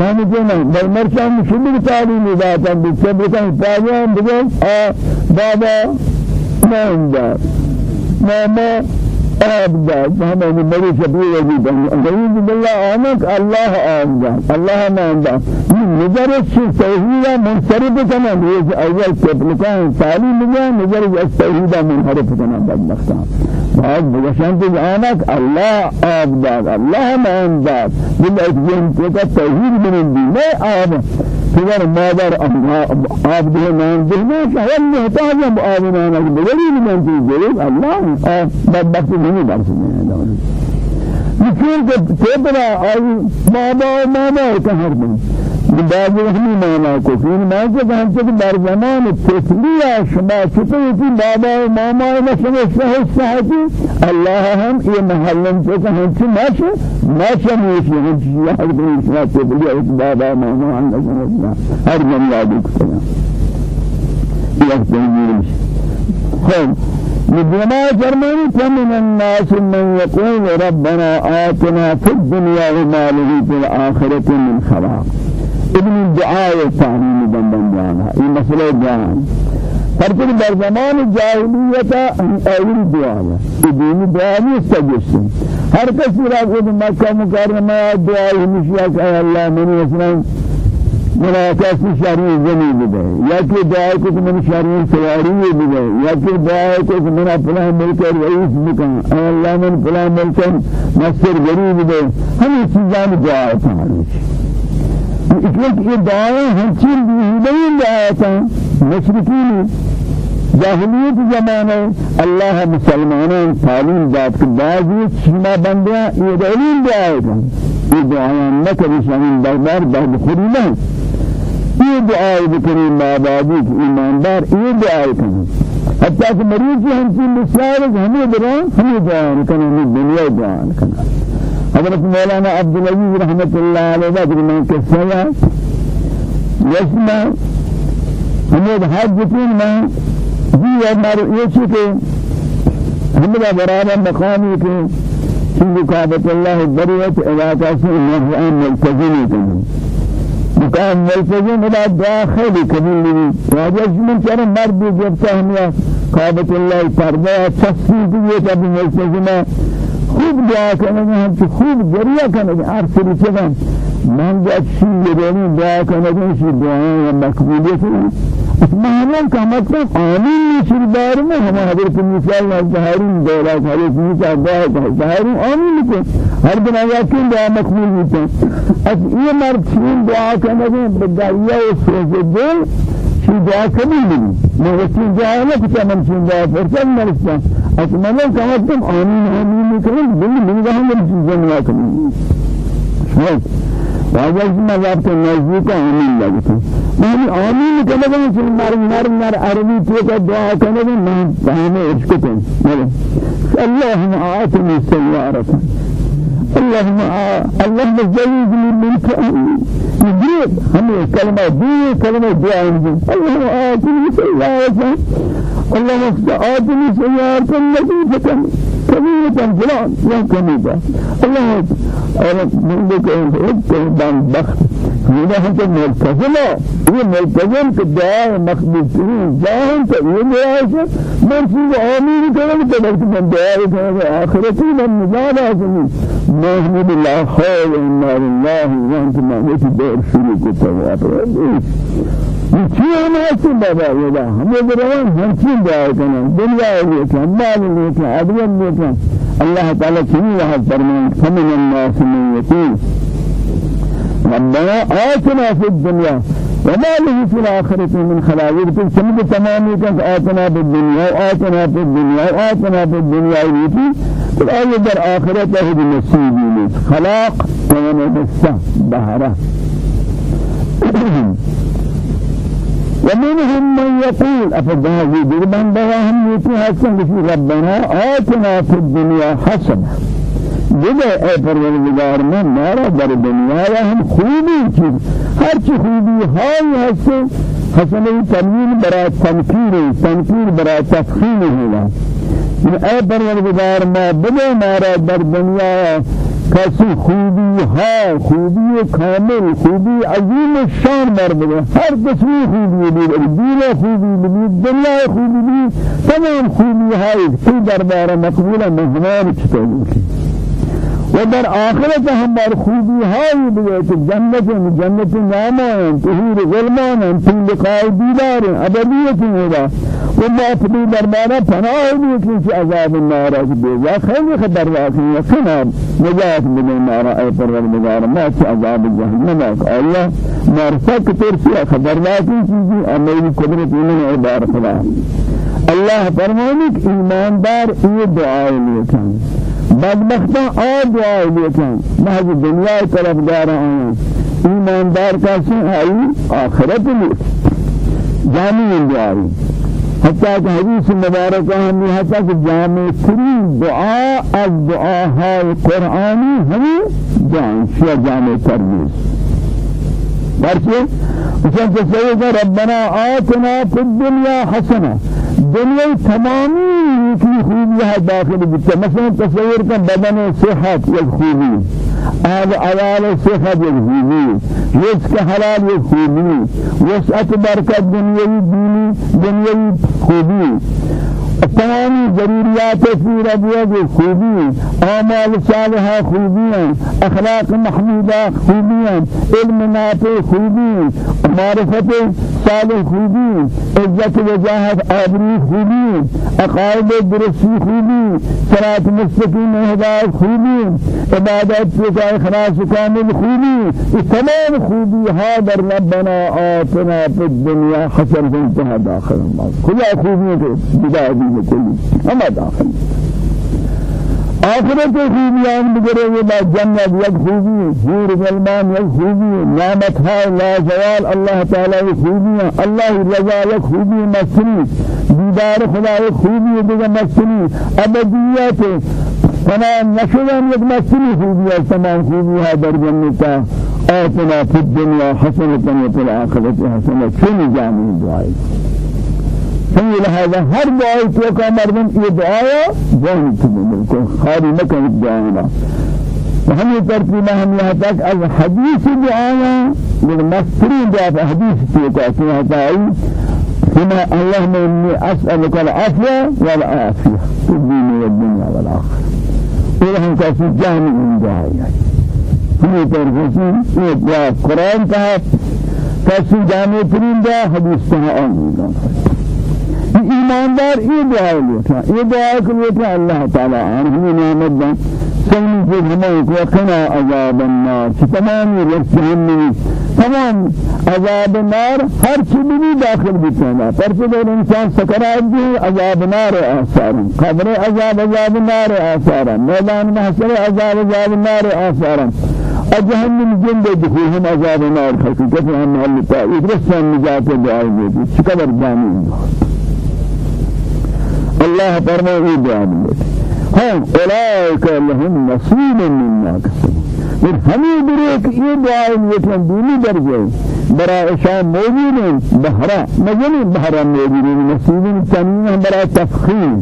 معنی جنا بل مرشان شبیر تعلیم داتا بچے بکن پاجان دیگر بابا ما ماما أبدأ. هم مري شبيه وجيبا أعوذ بالله آمك الله أبدا الله ما أبدا نظر الشيء توحيدا منصرف كنا بيز أول كبلكان تعليم بجا نظر التوحيدا منحرف كنا بدمختان بعد بجشان تج آمك الله أبدا الله ما بالله يجين تلك التوحيد من الدين. ما پدر مادر آب دیه نام دیه شاید محتاج هم آب نام بگری من چیز دیه الله بدبختی نہیں بر سکتے لیکن کہ تیبرا آئی بابا و ماما کہر دیں بعض رحمی مانا کو فین ما کہ ہم سے بر زمان تسلیہ شما چطور تھی بابا و ماما و شما شاہ صحتی اللہ ہم یہ محلن سے کہ ہم سے ماشا ماشا موشی ہم سے یاد کریں شما تسلیہ اس بابا ماما اللہ ہر من یادی کو سلام یہ تنجیل خب لبما فمن الناس من يقول ربنا آتنا في الدنيا وما له في الآخرة من خلاق. ابن الدعاء الثاني بندن جانا. یہ مسئلہ جان فرقل در زمان جاہلیتا اول دعا ہے دینی دعا نہیں استجسن ہر کسی را خود مکہ مکرمہ دعا ہمیشہ کہ اللہ منی اسلام منا کسی شہری زمین بده یا کہ دعا کو من شہری سواری بده یا کہ دعا کو من فلان ملک رئیس بکن اے اللہ من فلان ملک مستر غریب بده ہم چیزاں دعا تھا ایک یہ دعائیں ہم چیز بھی دعائیں ہیں مشرکین جاہلیت زمانے اللہ مسلمانوں تعلیم داد کے بعد یہ شما بندیاں یہ دلیل دعائیں ہیں یہ دعائیں نہ کبھی شامل دربار بعد خودی نہ یہ دعائیں بکری ماں بابی ایماندار یہ دعائیں ہیں حتى کہ مریض ہم سے مثال ہمیں دران ہمیں دعائیں کرنا دنیا دعائیں کرنا حضرت مولانا عبد العزيز رحمة الله عليه بدر من كسيا يسمع حمد حاجتين ما جي مر يشكي حمد برابر مقامي في كعبة الله البرية علاقة سنة عام ملتزمي كنه مقام ملتزم إلى داخل كبير لي. راجع من شر مرد جبته هم يا كعبة الله پرده تصفيق ديت أبو ملتزمه خوب دعا کنه هم که خوب گریه کنه هر سری چه من جا چی یه دعا کنه چی دعا مقبولیت معلوم کا مطلب آمین نشر دار میں ہم حضرت موسی الظاہرین دولا حضرت موسی الظاہرین آمین کو ہر دن آیا کہ دعا مقبول ہوتا اس یہ مرد چین دعا کرنے میں بدایا و سوز دل چی دعا کبھی نہیں میں وچی دعا نہ کچھ من فرصت مرستا اس میں کا مطلب آمین آمین کریں دل من وہاں من چیزیں نہ کریں واجب ما وقت نزدیک آمین لگتا میں آمین کرنے کا چل مار مار مار عربی تو کا دعا کرنے کا میں فهم عشق کو اللهم آتني سيارة اللهم اللهم الجليل منك نجيب. هم كلمة دي كلمة دعاء اللهم آتني سيارة اللهم آتني سيارة لطيفة كبيرة جلال لا كبيرة اللهم منك أنت بان بخت. هنا أنت إيه ملتزمة هي ملتزم كدعاء مخبوطين جاهن تقول دعاء من فيه آمين كلمة تبارك من دعاء كلمة آخرتي من مبارا آخرتي محمد الله خير النار الله وانت ما نتي دور شروع كتاب چیه نیستی بابا؟ ولا همه درون هم چی دعای کنن؟ دنیا میکنن مال میکنن عدل میکنن. الله تعالی چنین لحظ فرمان فمن الناس من یقول ربنا آتنا في الدنيا وما له في الآخرة من خلاق يقول سمد تمامي كانت آتنا الدنيا وآتنا الدنيا وآتنا في الدنيا يقول الآية در آخرته بنصيبين خلاق ومن بسه بهره ومنهم من يقول أفضل دربان بواهم يتي حسن في ربنا آتنا في الدنيا حسنة دیگه ای پروردگار من مارا در دنیا هم خوبی چیز هر چی خوبی های هست حسن تنوین برای تنکیر تنکیر برای تفخیم ہوگا ای پروردگار ما بده مارا در دنیا کسی خوبی ها خوبی کامل خوبی عظیم شان مرد هر قسمی خوبی بید دین خوبی بید دنیا خوبی بید تمام خوبی های تو دربار مقبول مهمان چطور در آخرت هم بر خوبی های بیت جنت جنت نامان تهیر غلمان تین لقاء دیدار ابدیت ہوگا و ما اپنی دربارہ پناہ بھی کسی عذاب النار از بیزا خیلی خبر راکی یقینا نجات من النار اے پروردگار ما چی عذاب جہنم ہے اللہ مرسک ترسی خبر راکی چیزی امیری قدرت انہوں عبار خدا اللہ فرمانی کہ ایماندار یہ دعائیں لیکن بدبختان آ دعائیں لیکن محض دنیا طرف رہا ہوں ایماندار کا سے آئی آخرت جامع دعائیں حتى کہ حدیث ہم یہ حتى کہ جامع ترین دعا از دعاهای قرآنی ہمیں جان شیا جامع ترمیز برچه وشان تصویر ربنا آتنا في الدنيا حسنة. دنیا تمامی کی خوبی ہے داخل بتا مثلا تصور کا بدن صحت یک خوبی. آب عیال صحت یک خوبی. رزق حلال یک خوبی. وسعت برکت دنیوی دینی دنیوی خوبی. تمام ضروریات في ربيع خوبی اعمال صالحہ خوبیاں اخلاق محمودہ خوبیاں علم نافع خوبی معرفت صالح خوبی عزت وجاهت آبرو خوبی عقائد درستی خوبی صراط مستقیم هدایت خوبی عبادت کا اخلاص کامل خوبی تمام خوبی ها در ربنا آتنا في الدنيا حسن انتهى داخل الله كل خوبی کے بدایت كله أما داخل۔ آخرت خوبیان بگره و با جنت یک خوبی حور ظلمان یک خوبی نعمت ها لا زوال الله تعالی خوبیان الله رضا یک خوبی مسنی دیدار خدا یک خوبی دیگه مسنی ابدیت تمام نشدن یک مسنی خوبی تمام خوبی ها در جنت آتنا في الدنيا حسنة وفي الآخرة حسنة كل جامع دعائي سمی لہذا ہر دعائی تو کا مردم یہ دعایا جان تو بالکل خالی نہ کر دعانا ہم یہ ترتیب ہم یہاں تک از حدیث دعایا من مسترین دعا حدیث تو کا سنا دعائی كما اللهم إني أسألك العفو والعافية في الدين والدنيا والآخرة ولهم كافي جامع من دعايا هم يترفسون يتوا قرآن كها كافي جامع ترين دعا حديث كها آمين ایماندار یہ دعا لیتا یہ دعا لیتا اللہ تعالی عنہ نعمت دان سنی سے ہمیں کو کنا عذاب النار. تمام رس جہنم تمام عذاب النار ہر چیز بھی داخل بتنا پر سے انسان سکرات بھی عذاب النار آثار قبر عذاب عذاب النار آثار میدان محشر عذاب عذاب النار آثار جهنم جند دخولهم عذاب نار حقیقت ہم محل تائید رسان نجات دعائی دیتی چقدر جامعین اللہ فرمائے دعا دیتی ہم اولئک لهم نصیب مما کسبوا اور ہمیں بریک یہ دعائی دیتی دینی درجے برا اشان موجود ہیں بہرا مجنی موجود ہیں نصیب تنین برا تفخیم۔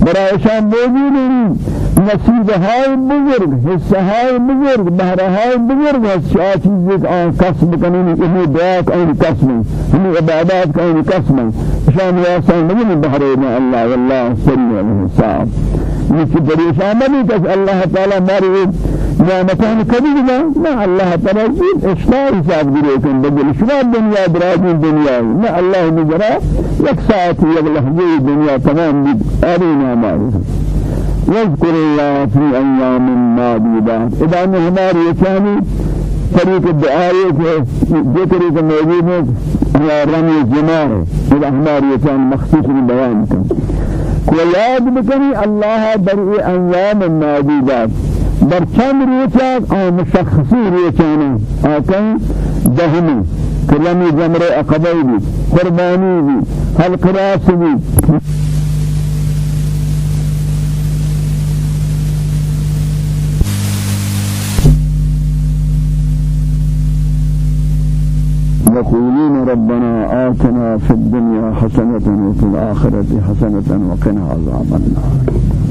برا اشان موجود نصیب های بزرگ حصہ های بزرگ بہرہ های بزرگ ہے چاہ چیز آن قسم کنین انہی دعا کن قسم ہمیں عبادات کن قسم شان بہرے میں اللہ واللہ صلی اللہ علیہ وسلم یہ کہ پریشان نہیں کہ اللہ تعالی ماری نعمتان کبھی نہ نہ اللہ تعالی کی اشتاء حساب کن بدل شما دنیا براجی دنیا نہ اللہ نجرا ایک ساعت یک لحظے دنیا تمام آرینا ماری يذكر الله في أيام معدودات إذا أن ہماری ثاني طريق الدعاء ذكر موجود ہے یا رمی جماع إذا ہماری ثاني مخصوص البيان كان وياد بكني الله در أيام معدودات در چند روچات آن مشخصی روچانه آکن دهمی کلمی جمر اقبی بی قربانی بی حلق راس بی يقولون ربنا آتنا في الدنيا حسنة وفي الآخرة حسنة وقنا عذاب النار.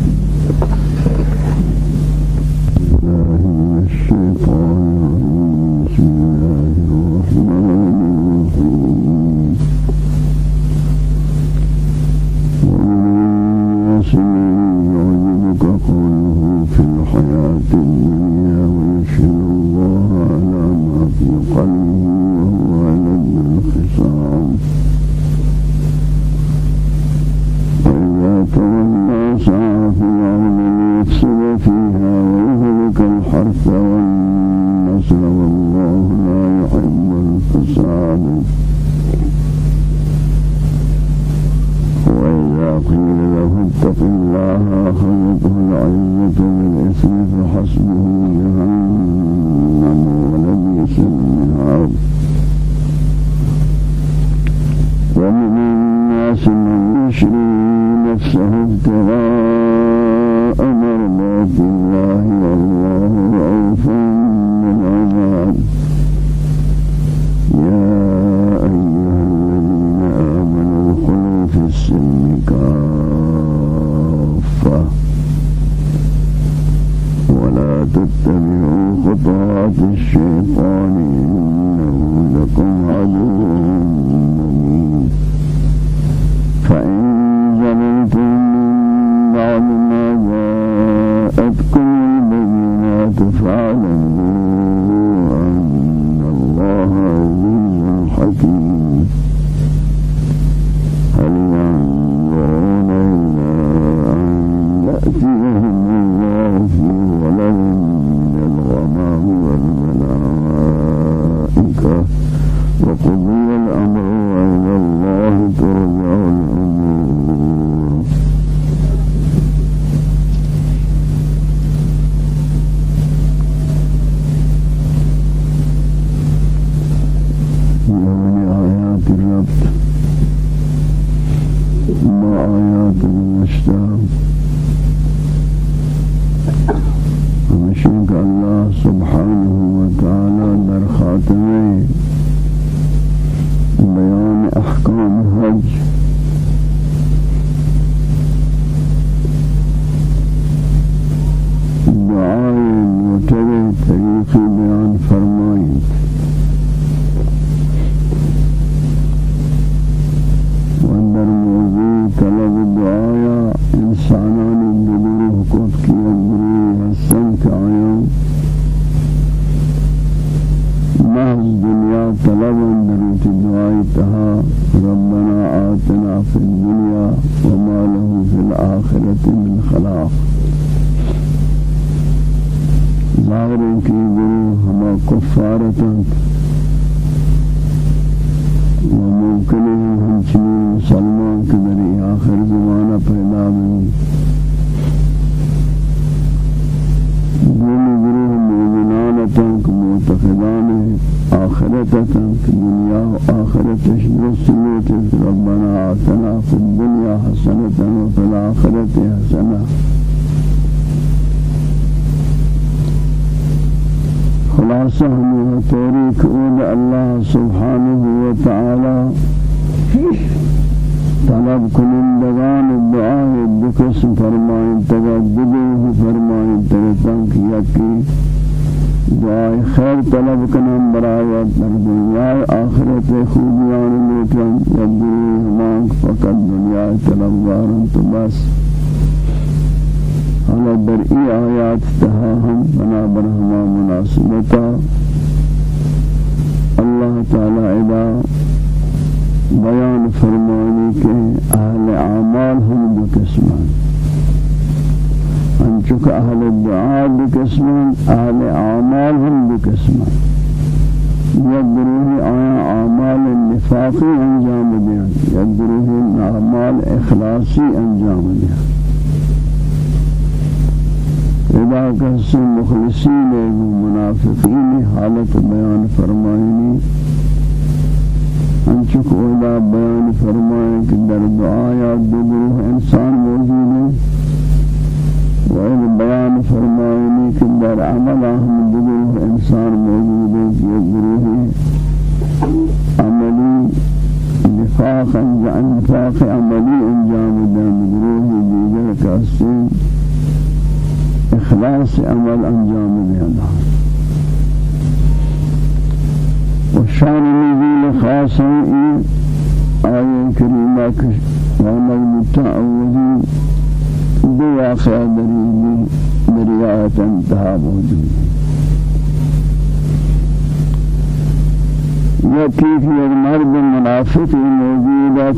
يكيف المرد المنافق موجودة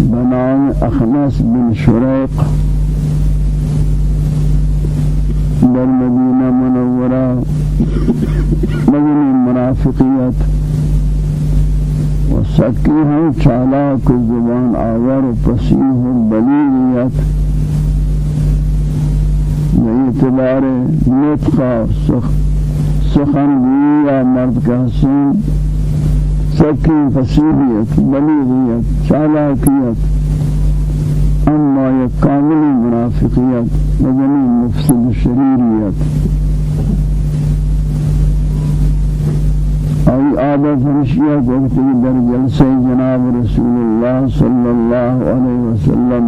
بنام أخناس بن شريق. در مدينة منورة. مدينة منافقيات وسكيها چالاك الزبان آور فسيح بليغيات بإعتبار نطخة سخن بيا مرد كحسين سكين فسيحيات بليغيات چالاكيات أما يكامل المنافقيات وجميع مفسد الشريريات أي عادة فرشية قلت در جلسة جناب رسول الله صلى الله عليه وسلم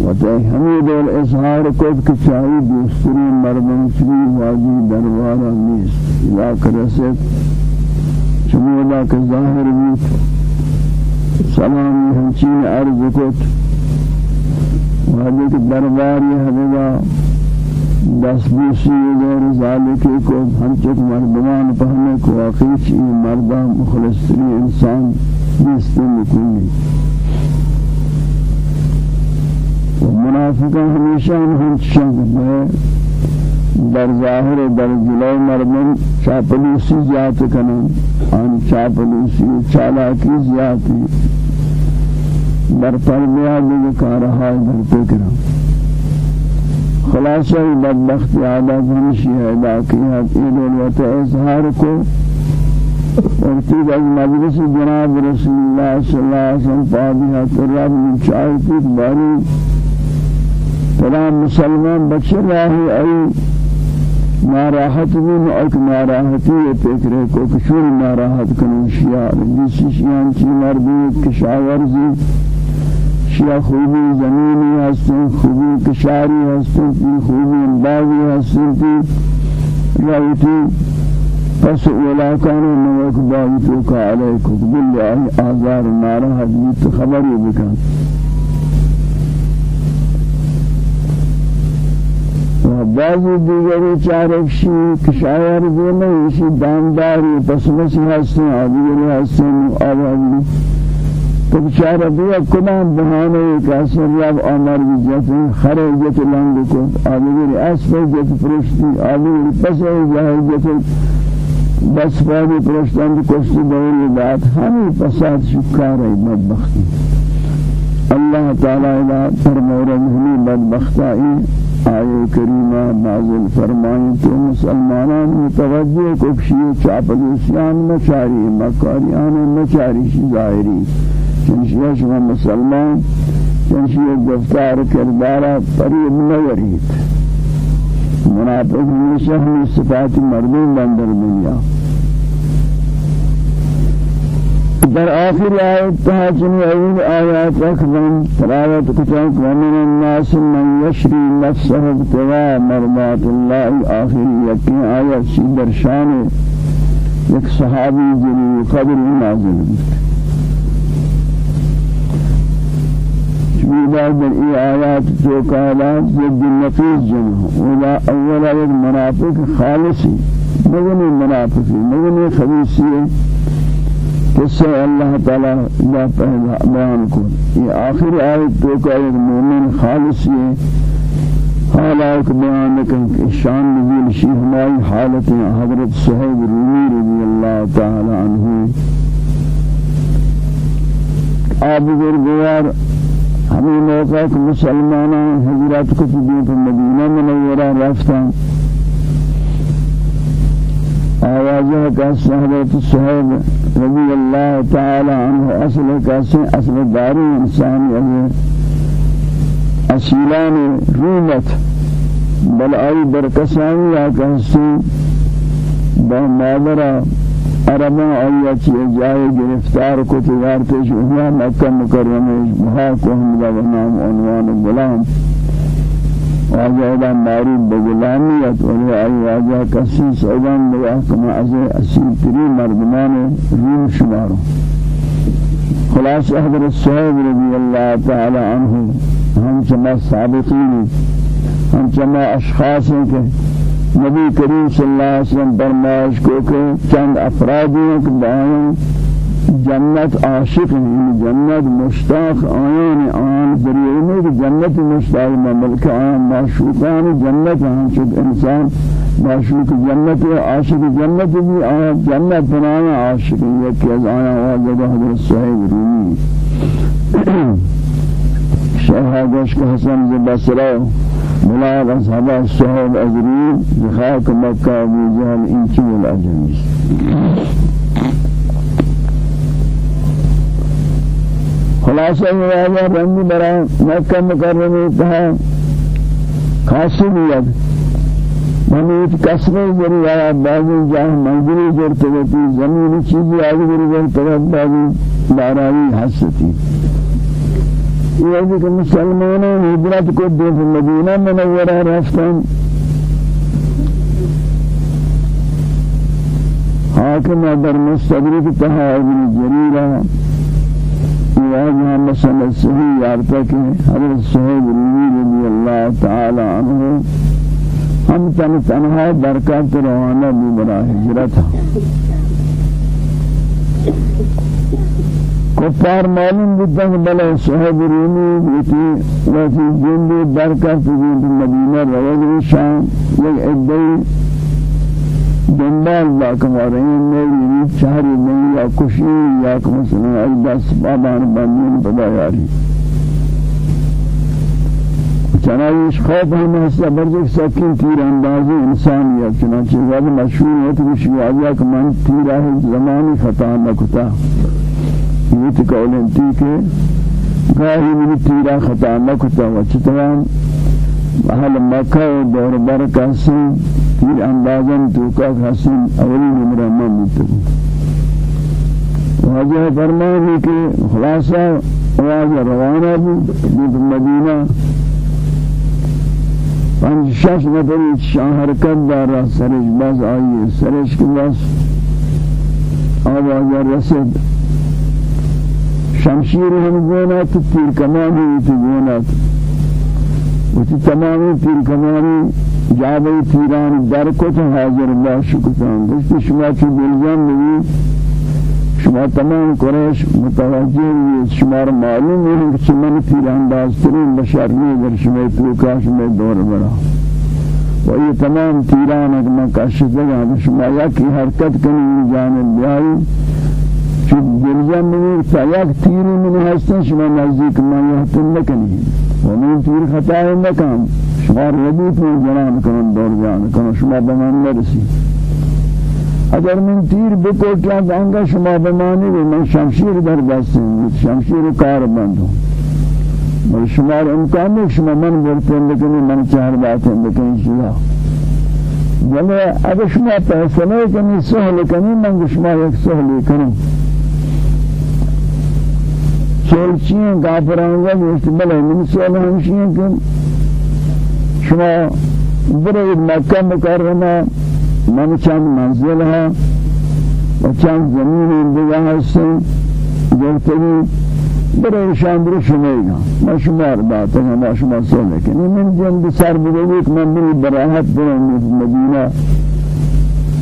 يات وتي حميد الإظهار كود كشاهي دوستري مردم شري واجي دربارا نيس إذا كرست شمولا كظاهر بيت سلامی ہمچین عرض کت کے درباری حدیدہ دست بوسی دور ذالکی کو ہمچک مردمان پہنے کو واقعی چی مردہ مخلصری انسان بیستی مکنی منافقہ ہمیشہ ہم شنگ در ظاهر در جلو مردم چاپلوسی زیاد کنن. آن چاپلوسی چالاکی زیادی در تربیہ دیگه کارهای در فکرم خلاصه بدبختی عادت ہمشی ہے باقیات این دولت اظہار کو ارتیب از مجلس جناب رسول اللہ صلی اللہ علیہ وسلم فاضحات الرب من چاہتی باری. تمام مسلمان بچے راہی ای ناراحت بین اک ناراحتی فکر کو کشور ناراحت کنو شیعہ جس شیعان چی مردی کشاورزی. شیعہ خوبی زمینی هستن خوبی کشاری هستن خوبی اندازی هستن. تی رایتی پس اولا کانو نوک باوی توکا علیکو بلی آزار ناراحت خبری بکن. بعضی دیگری چارکشی کشایر دینے اسی دانداری پسمسی ہستیں آدیگری ہستیں آبادی. تو بچارہ دیا کدام بہانے ایک اثر رب آمر جت خرے جت لنگ کو آدیگری اسفل جت پرشتی آدیگری پسے جاہر جت بس پانی پرشتان کشتی دوری ہمیں پسات شکار ہے بدبختی. اللہ تعالی فرمورا مہنی بدبختائی آیه کریمہ نازل فرمائیں تو مسلمانان متوجہ کبشی چاپلوسیان مچاری مکاریان مچاری ظاہری؟ چنشیہ شما مسلمان چنشیہ گفتار کردارا پریب نورید. منافق ہمیشہ ہمیں صفات مردم بندر دنیا۔ در آخر آیت تحجن أول آيات أكبر تلاوت كتاب ومن الناس من يشري نفسه ابتغاء مرضات الله آخر يكي آيات سيدر شان يك صحابي جليل قدر نازل شبيدا در اي آيات جو قالات ضد النفيس جنه ولا أولا يك منافق خالصي مغني منافقي مغني خبيثي قصہ اللہ تعالی لا پہلا بیان کو. یہ آخر آیت تو کا ایک مومن خالص یہ حالات بیان کہ شان نزول شی ہماری حالت حضرت صہیب رومی رضی اللہ تعالی عنہ آب گروار ہمیں موقع کہ مسلمانان حضرت کو مدینہ منورہ رفتن۔ آوازه كاس حضرت الصحيب رضي الله تعالى عنه أصل كاس أصل داري إنسان يعني أسيلان رومت بل أي بركسان يا كاس بمادرة عربا آیا چی جائے گرفتار کو تیار پیش ہوا مکہ مکرمہ بہا کو ہم دا نام عنوان غلام. واجه معروف بغلامیت ولی ای واجه کسی سودان بیا کما از اصیل تری مردمان روم شمارو. خلاص حضرت صحیب رضی اللہ تعالی عنہ ہم چما سابقین ہم چما اشخاص ہیں کہ نبی کریم صلی اللہ علیہ وسلم برمائش کو کہ چند افرادی ہیں کہ بائیں جنت عاشق ہیں جنت مشتاق آیان آن ذریعے میں کہ جنت مشتاق ملک آیان معشوقان جنت ہیں چود انسان معشوق جنت عاشق جنت بھی آیان جنت بنایا عاشق یکی از آیان واجد حضرت صحیب رومی. شہادش کے حسن زبسرہ ملاغ اصحاب الصحاب ازرین بخاک مکہ ابو جہل انچی والعجمی خلاصہ یہ ہے رنگ برا مکہ مکرمہ تھا۔ خاصیت منیت کسرے ذریعہ بعضی جہاں منزلی جرتگتی زمین چیزی آگے بری جرتگت بعضی بارائی حستی یہ ہے کہ مسلمانوں ہجرت کو دیکھ مدینہ منورہ رفتن۔ حاکم در مستدرک تہا ابن جریرہ۔ واجه مسألة صحيح يارتك حضرت صحيح رومي رضي الله تعالى عنه ہم تن تنہا برکات روانہ بھی بڑا ہجرت کفار معلوم بودن بلا صحیب رومی بیتی وفی جنبی برکات جنب مدینہ روز شام یک ادعی دنبال با کمارے میری چہری نہیں یا کشی یا مثلا ای دس بابان بندین بدا یاری چنانچہ خوف ہم ہے برجک سکین تیر اندازی انسانیت چنانچہ وقت مشہور ہے تو شیعہ کہ من تیر ہے زمانی خطا نہ کتا یہ تو قولن تی کہ گاہی من تیر خطا نہ کتا وچتوان اہل مکہ دور برکاسی تیر اندازن تو کا حسین اولی نمرہ ممتو واجہ فرمائے کہ خلاصہ واجہ روانہ بھی مدینہ. پنج شش نفر شاہ حرکت دارا سرش بس آئیے سرش کے بس آواز رسد شمشیر ہم گونات تیر کمانی تو گونات وتی تمامی پیر کمانی جابه تیران در کت حاضر باش کتان گشت شما چی بلزام نبی شما تمام قریش متوجه شما معلوم ہے کہ من تیران داسترین بشر نہیں در شما تو کا شما دور برا و یہ تمام تیران اگر کاشف لگا شما یا کی حرکت کنی جانب بیائی چون بلزام نبی تا یک تیری من هستن شما نزدیک من یحتم نکنی ومن تیر خطا نکام شما ردیت من جنان کنن دور جان کنن شما بمان نرسی اگر من تیر بکوٹیا دانگا شما بمانی بھی من شمشیر در دستیم شمشیر کار بندوں بل شما امکان نہیں شما من برتے لیکن من چار باتیں لیکن شما ولی اگر شما فیصلے کنی سهل کنی من شما یک سهلی کنم چلچین کافران و مستقبل من سهل همشین کن شما برید مکه مکرمه من چند منزل ها و چند زمین دیگه هستن گفتگی برای شان در شمیگا ما شمار بات ہے ما شما سونے کہ من جن بسر بدوی کہ من بری براحت برم مدینہ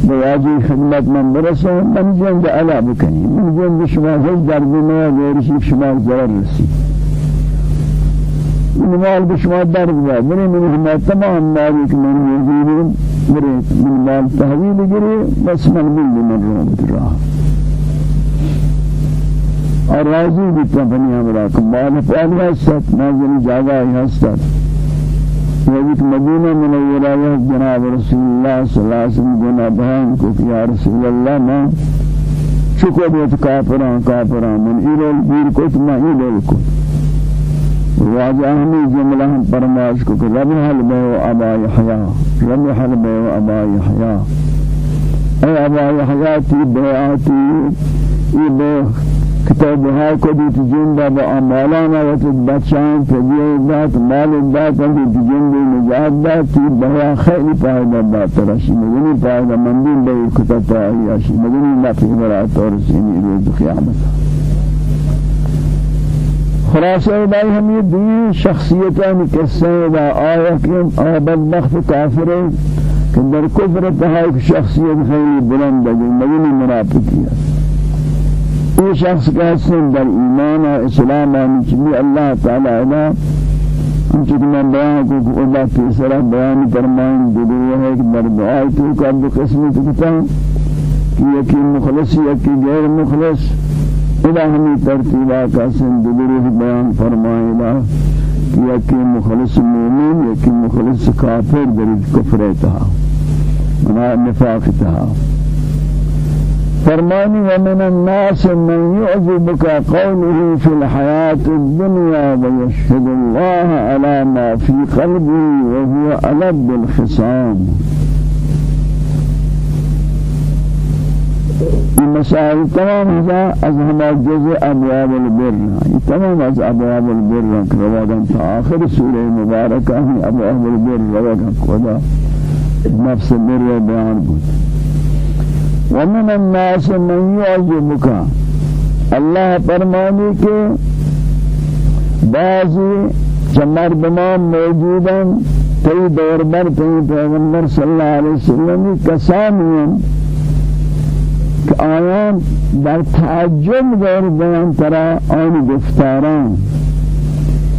بواجی خدمت من برسو من جن علا بکنی من جن شما هیچ درد میں غیر شما ضرر رسی من مال بشما درد با من من ہم تمام مالی کہ من یزیدیم میرے من مال تحویل گری بس من بلی من رو بدرا. اور راضی بھی بنی ہمارا کمال پالی ہستت نازل جاگا ہستت یہ مدینہ منورہ جناب رسول اللہ صلی اللہ علیہ وسلم گناہ بہان کو کہ یا رسول اللہ میں شکر بیت کافران کافران من ایرول بیر کت ما ایرول کت. واجہ ہمیں جملہ ہم پرماش کو کہ رب حل بے و أبا یحیاء رب حل بے و أبا یحیاء اے أبا یحیاء تی بیعاتی ای بے کتاب ها کو دی جندا با آمالانا و تو بچان تجیه ذات مال ذات دی جندا نجات ذات تی بها خیلی فایده دات رشی مدنی فایده مندین به کتاب تایی شی مدنی نفی برات اور سینی روز قیامت. خلاصہ بھائی ہم یہ دین شخصیتان قصے دا آیا کہ بدبخت کافر کہ در کفر تہا شخصیت خیلی بلند ہے مدنی منافقی ہے۔ یہ شخص کا حسن در ایمان و اسلام آنی چلی اللہ تعالی ہم چکہ میں بیان کو کہ اللہ تیسرا بیان فرمائیں دلوہ ہے کہ در دعائی تو کا دو قسمی تکتا کہ یکی مخلص یکی غیر مخلص۔ الہ ہمیں ترتیبہ کا سن دلوہ بیان فرمائیں الہ کہ یکی مخلص مومن یکی مخلص کافر در کفر منا نفاق تہا فرماني ومن الناس من يعجبك قوله في الحياة الدنيا ويشهد الله على ما في قلبه وهو ألد الخصام. المسائل تمام هذا؟ از هما جزء أبواب البر. تمام از أبواب البر روادا آخر سورة مباركة هي أبواب البر روادا قدا نفس البر بيان بود. ومن الناس من يعجبك الله فرمانی کہ بعضی جمر بمان موجودن تی دور بر تی پیغمبر صلی اللہ علیہ وسلم کسانیم کہ آیان در تعجب دور بیان ترا آن گفتاران.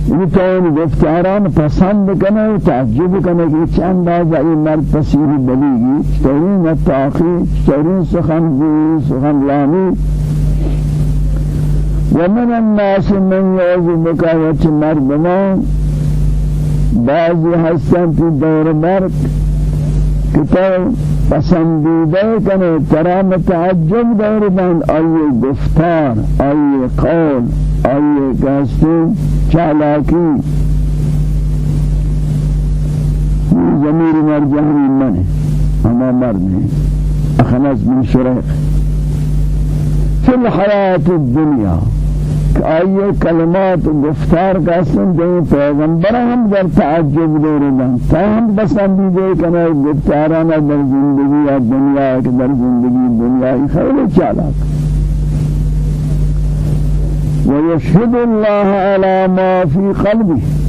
یہ تو گفتاران پسند کرنے تعجب کرنے کہ چند باز ای مرد پسیر بلیگی چطوری نتاقی چطوری سخن دی سخن لامی. ومن الناس من يعجبك وچ مردمان بعضی هستن تی دور مرد کتاب پسندیده کنه. ترا متعجب دور بند آیه گفتار آیه قول آیه گستون چالاکی. زمیر مرجعی منه. اما مرد اخنس من شريق في الحياة الدنيا آئیے کلمات گفتار کا سن دیں پیغمبر ہم در تعجب دے رہن تا ہم پسندیدے کنا گفتارانا در زندگی یا دنیا کہ در زندگی دنیا خیر چالاک۔ ويشهد الله على ما في قلبه۔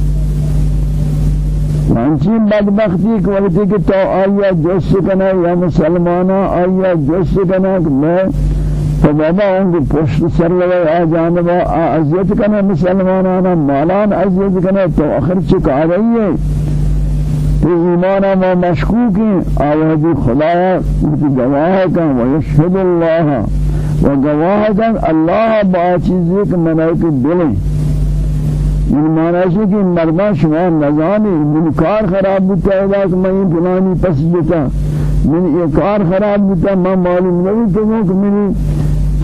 وانچی بدبختی کہ وقتی کہ تو آیا جس کنا یا مسلمانا آیا جس کنا کہ میں تو بابا ان کو پشت سر لگے آ جانبا عزیت کنا مسلمانانا مالان عزیت کنا تو آخر چکا رہی ہے تو ایمانا ما مشکوک ہیں آوازی خدایا گواہ کا ویشهد اللہ و گواہ کا اللہ با چیزی کہ منائک دلیں این معنی ہے کہ مردان شما نظامی من کار خراب بتا ہے کہ میں فلانی پس جتا من یہ کار خراب بتا میں معلوم نہیں کہ میں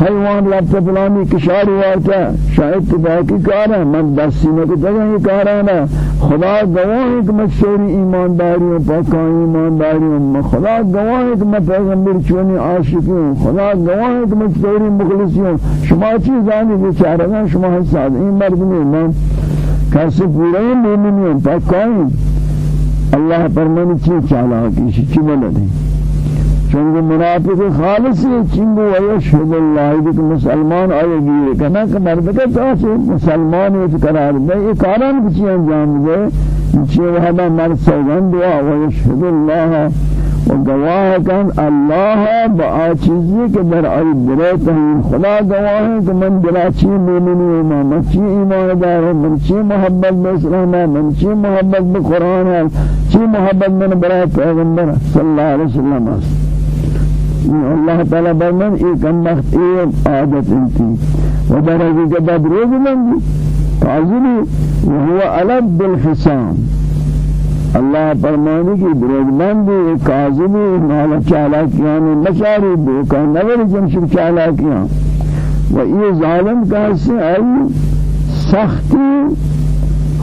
حیوان لفت فلانی کشاری وارتا شاید تباکی کارا من دستی نکتا یہ کارانا خدا گواہ ہے کہ میں شوری ایمانداری ہوں پاکان ایمانداری ہوں خدا گواہ ہے کہ میں پیغمبر چونی عاشقی ہوں خدا گواہ ہے کہ میں شوری مخلصی ہوں شما چیز آنی بیچارہ شما حساد این مرد نہیں میں کسی پورے مومنی ہوں پاکان. اللہ پر من چیز چالا کی چی بلد ہے چونکہ منافق خالص چنگو ویشهد اللہ کہ مسلمان آئے گی کنا کہ مرد کے پاس مسلمان ہے قرار دے۔ یہ کاران کچھ انجام دے۔ چی وحدا مرد سوگن دعا ویشهد اللہ و گواہ کن اللہ با چیزی کہ در آئی برے تہین خدا گواہ ہے کہ من بلا چی مومنی ہوں من چی ایمان دار ہوں من چی محبت باسلام ہے من چی محبت بقرآن ہے چی محبت من برای پیغمبر صلی اللہ علیہ وسلم ہے۔ الله تعالى برمن إيه كم وقت إيه عادة إنتي. ودرجة جباد روز من قاضي وهو ألد بالحسام الله فرمانی کی برودمندی کاظمی مالا چالاکیان مشاری دوکا نور جمشب چالاکیان. و یہ ظالم سے آئی سختی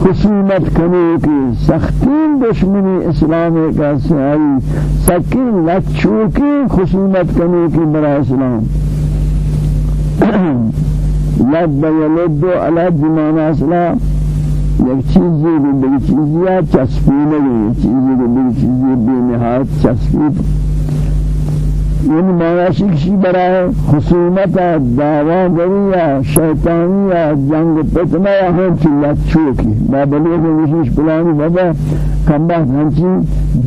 خصومت کنی کی سختین دشمنی اسلام کا سہائی سکین لچوکی خصومت کنی کی برا اسلام. لد یلد علد بمعنى اسلام یک چیزی بھی بڑی چیزی ہے چسپی نہیں چیزی بھی بڑی چیزی بے نہایت چسپی یعنی معنی کشی برای خصومت دعوا گریا شیطانیا جنگ فتنہ یا ہم چلت چوکی بابلی کو وشش پلانی بابا کمبا ہنچی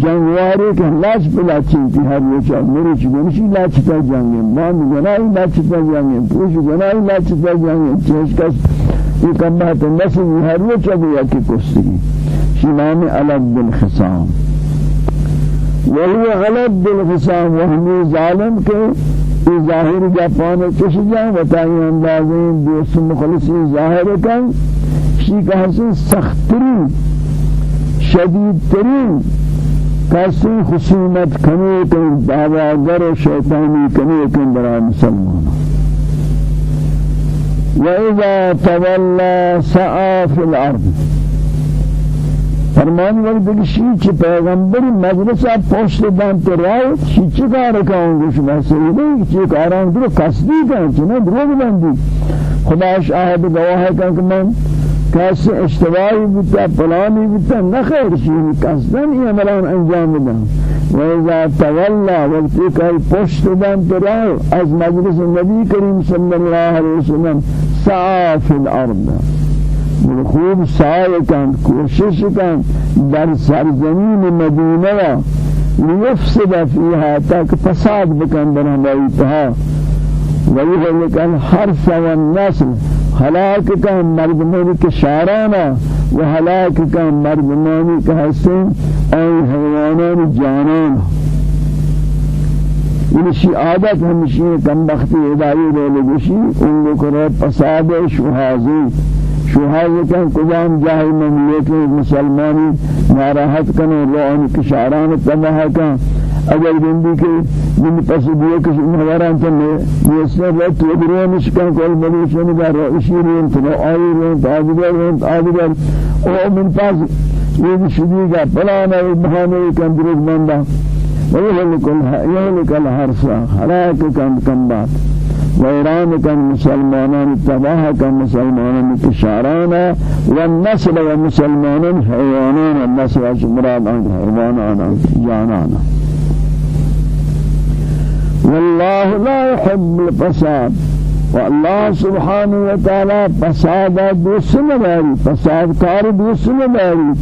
جنگواری کہ لاش پلا چنتی ہر وچا میری چگنشی لاچ تا جنگیں مان گناہی لاچ تا جنگیں پوش گناہی لاچ تا جنگیں چیز کس یہ کمبا تو نسل ہر وچا بیا کی کستگی شیمان علد بالخصام وهو غلط بالخصام وهمي ظالم کے ظاہر جاپان کش جائیں بتائیں اندازیں دوست مخلصی ظاہر کن شی کا حسن سخت ترین شدید ترین کسی خصومت کنی کن دعواگر و شیطانی کنی کن برای مسلمان. وإذا تولى سعى في الأرض. فرمان وقت کہ شی چی پیغمبر مجلس پوشت دان تو رائے شی چی کار کاؤں گوش محسوس نہیں چی کاران درو قصدی کن چی نہ دروگ بندی؟ خدا شاہد گواہ کن کہ من کس اشتباهی بتا پلانی بتا نخیر شی قصدن یہ عملان انجام دن و تولا وقتی دان تو رائے از مجلس نبی کریم صلی اللہ علیہ وسلم سعا فی الأرض. خوب سعی کن کوشش کن در سرزمین مدینه لیفسد فيها تک فساد بکن در ہمایتها ويهلك الحرث والنسل هلاك كان مردمانی کے شارانا و هلاك كان مردمانی کے حسن اي حیوانان جانان یہ عادت ہمشی کم بختی ادائی دے لگشی ان لوگ کو فساد شہازی شوهاي كان قدام جاهل مملكة مسلماني ناراحت کنه روان کشاران تباہ کن اگر بندی کے من پس دیے کہ ہماران تے یہ سب رت ودرے مشکن کول ملیشن دا اشیرین تو آئیرین تاجدارین تاجدار أو من پاس یہ شدی کا پلانا بہانے کن درود يهلك الحرث حراك كم كم بات ویران کن مسلمانان تباہ کن مسلمانان کشارانا والنسل ومسلمانان حیوانان النسل مراد آن حیوانان جانانا والله لا يحب الفساد. والله سبحانه وتعالى فساد دوست نباری فساد کار دوست نباری.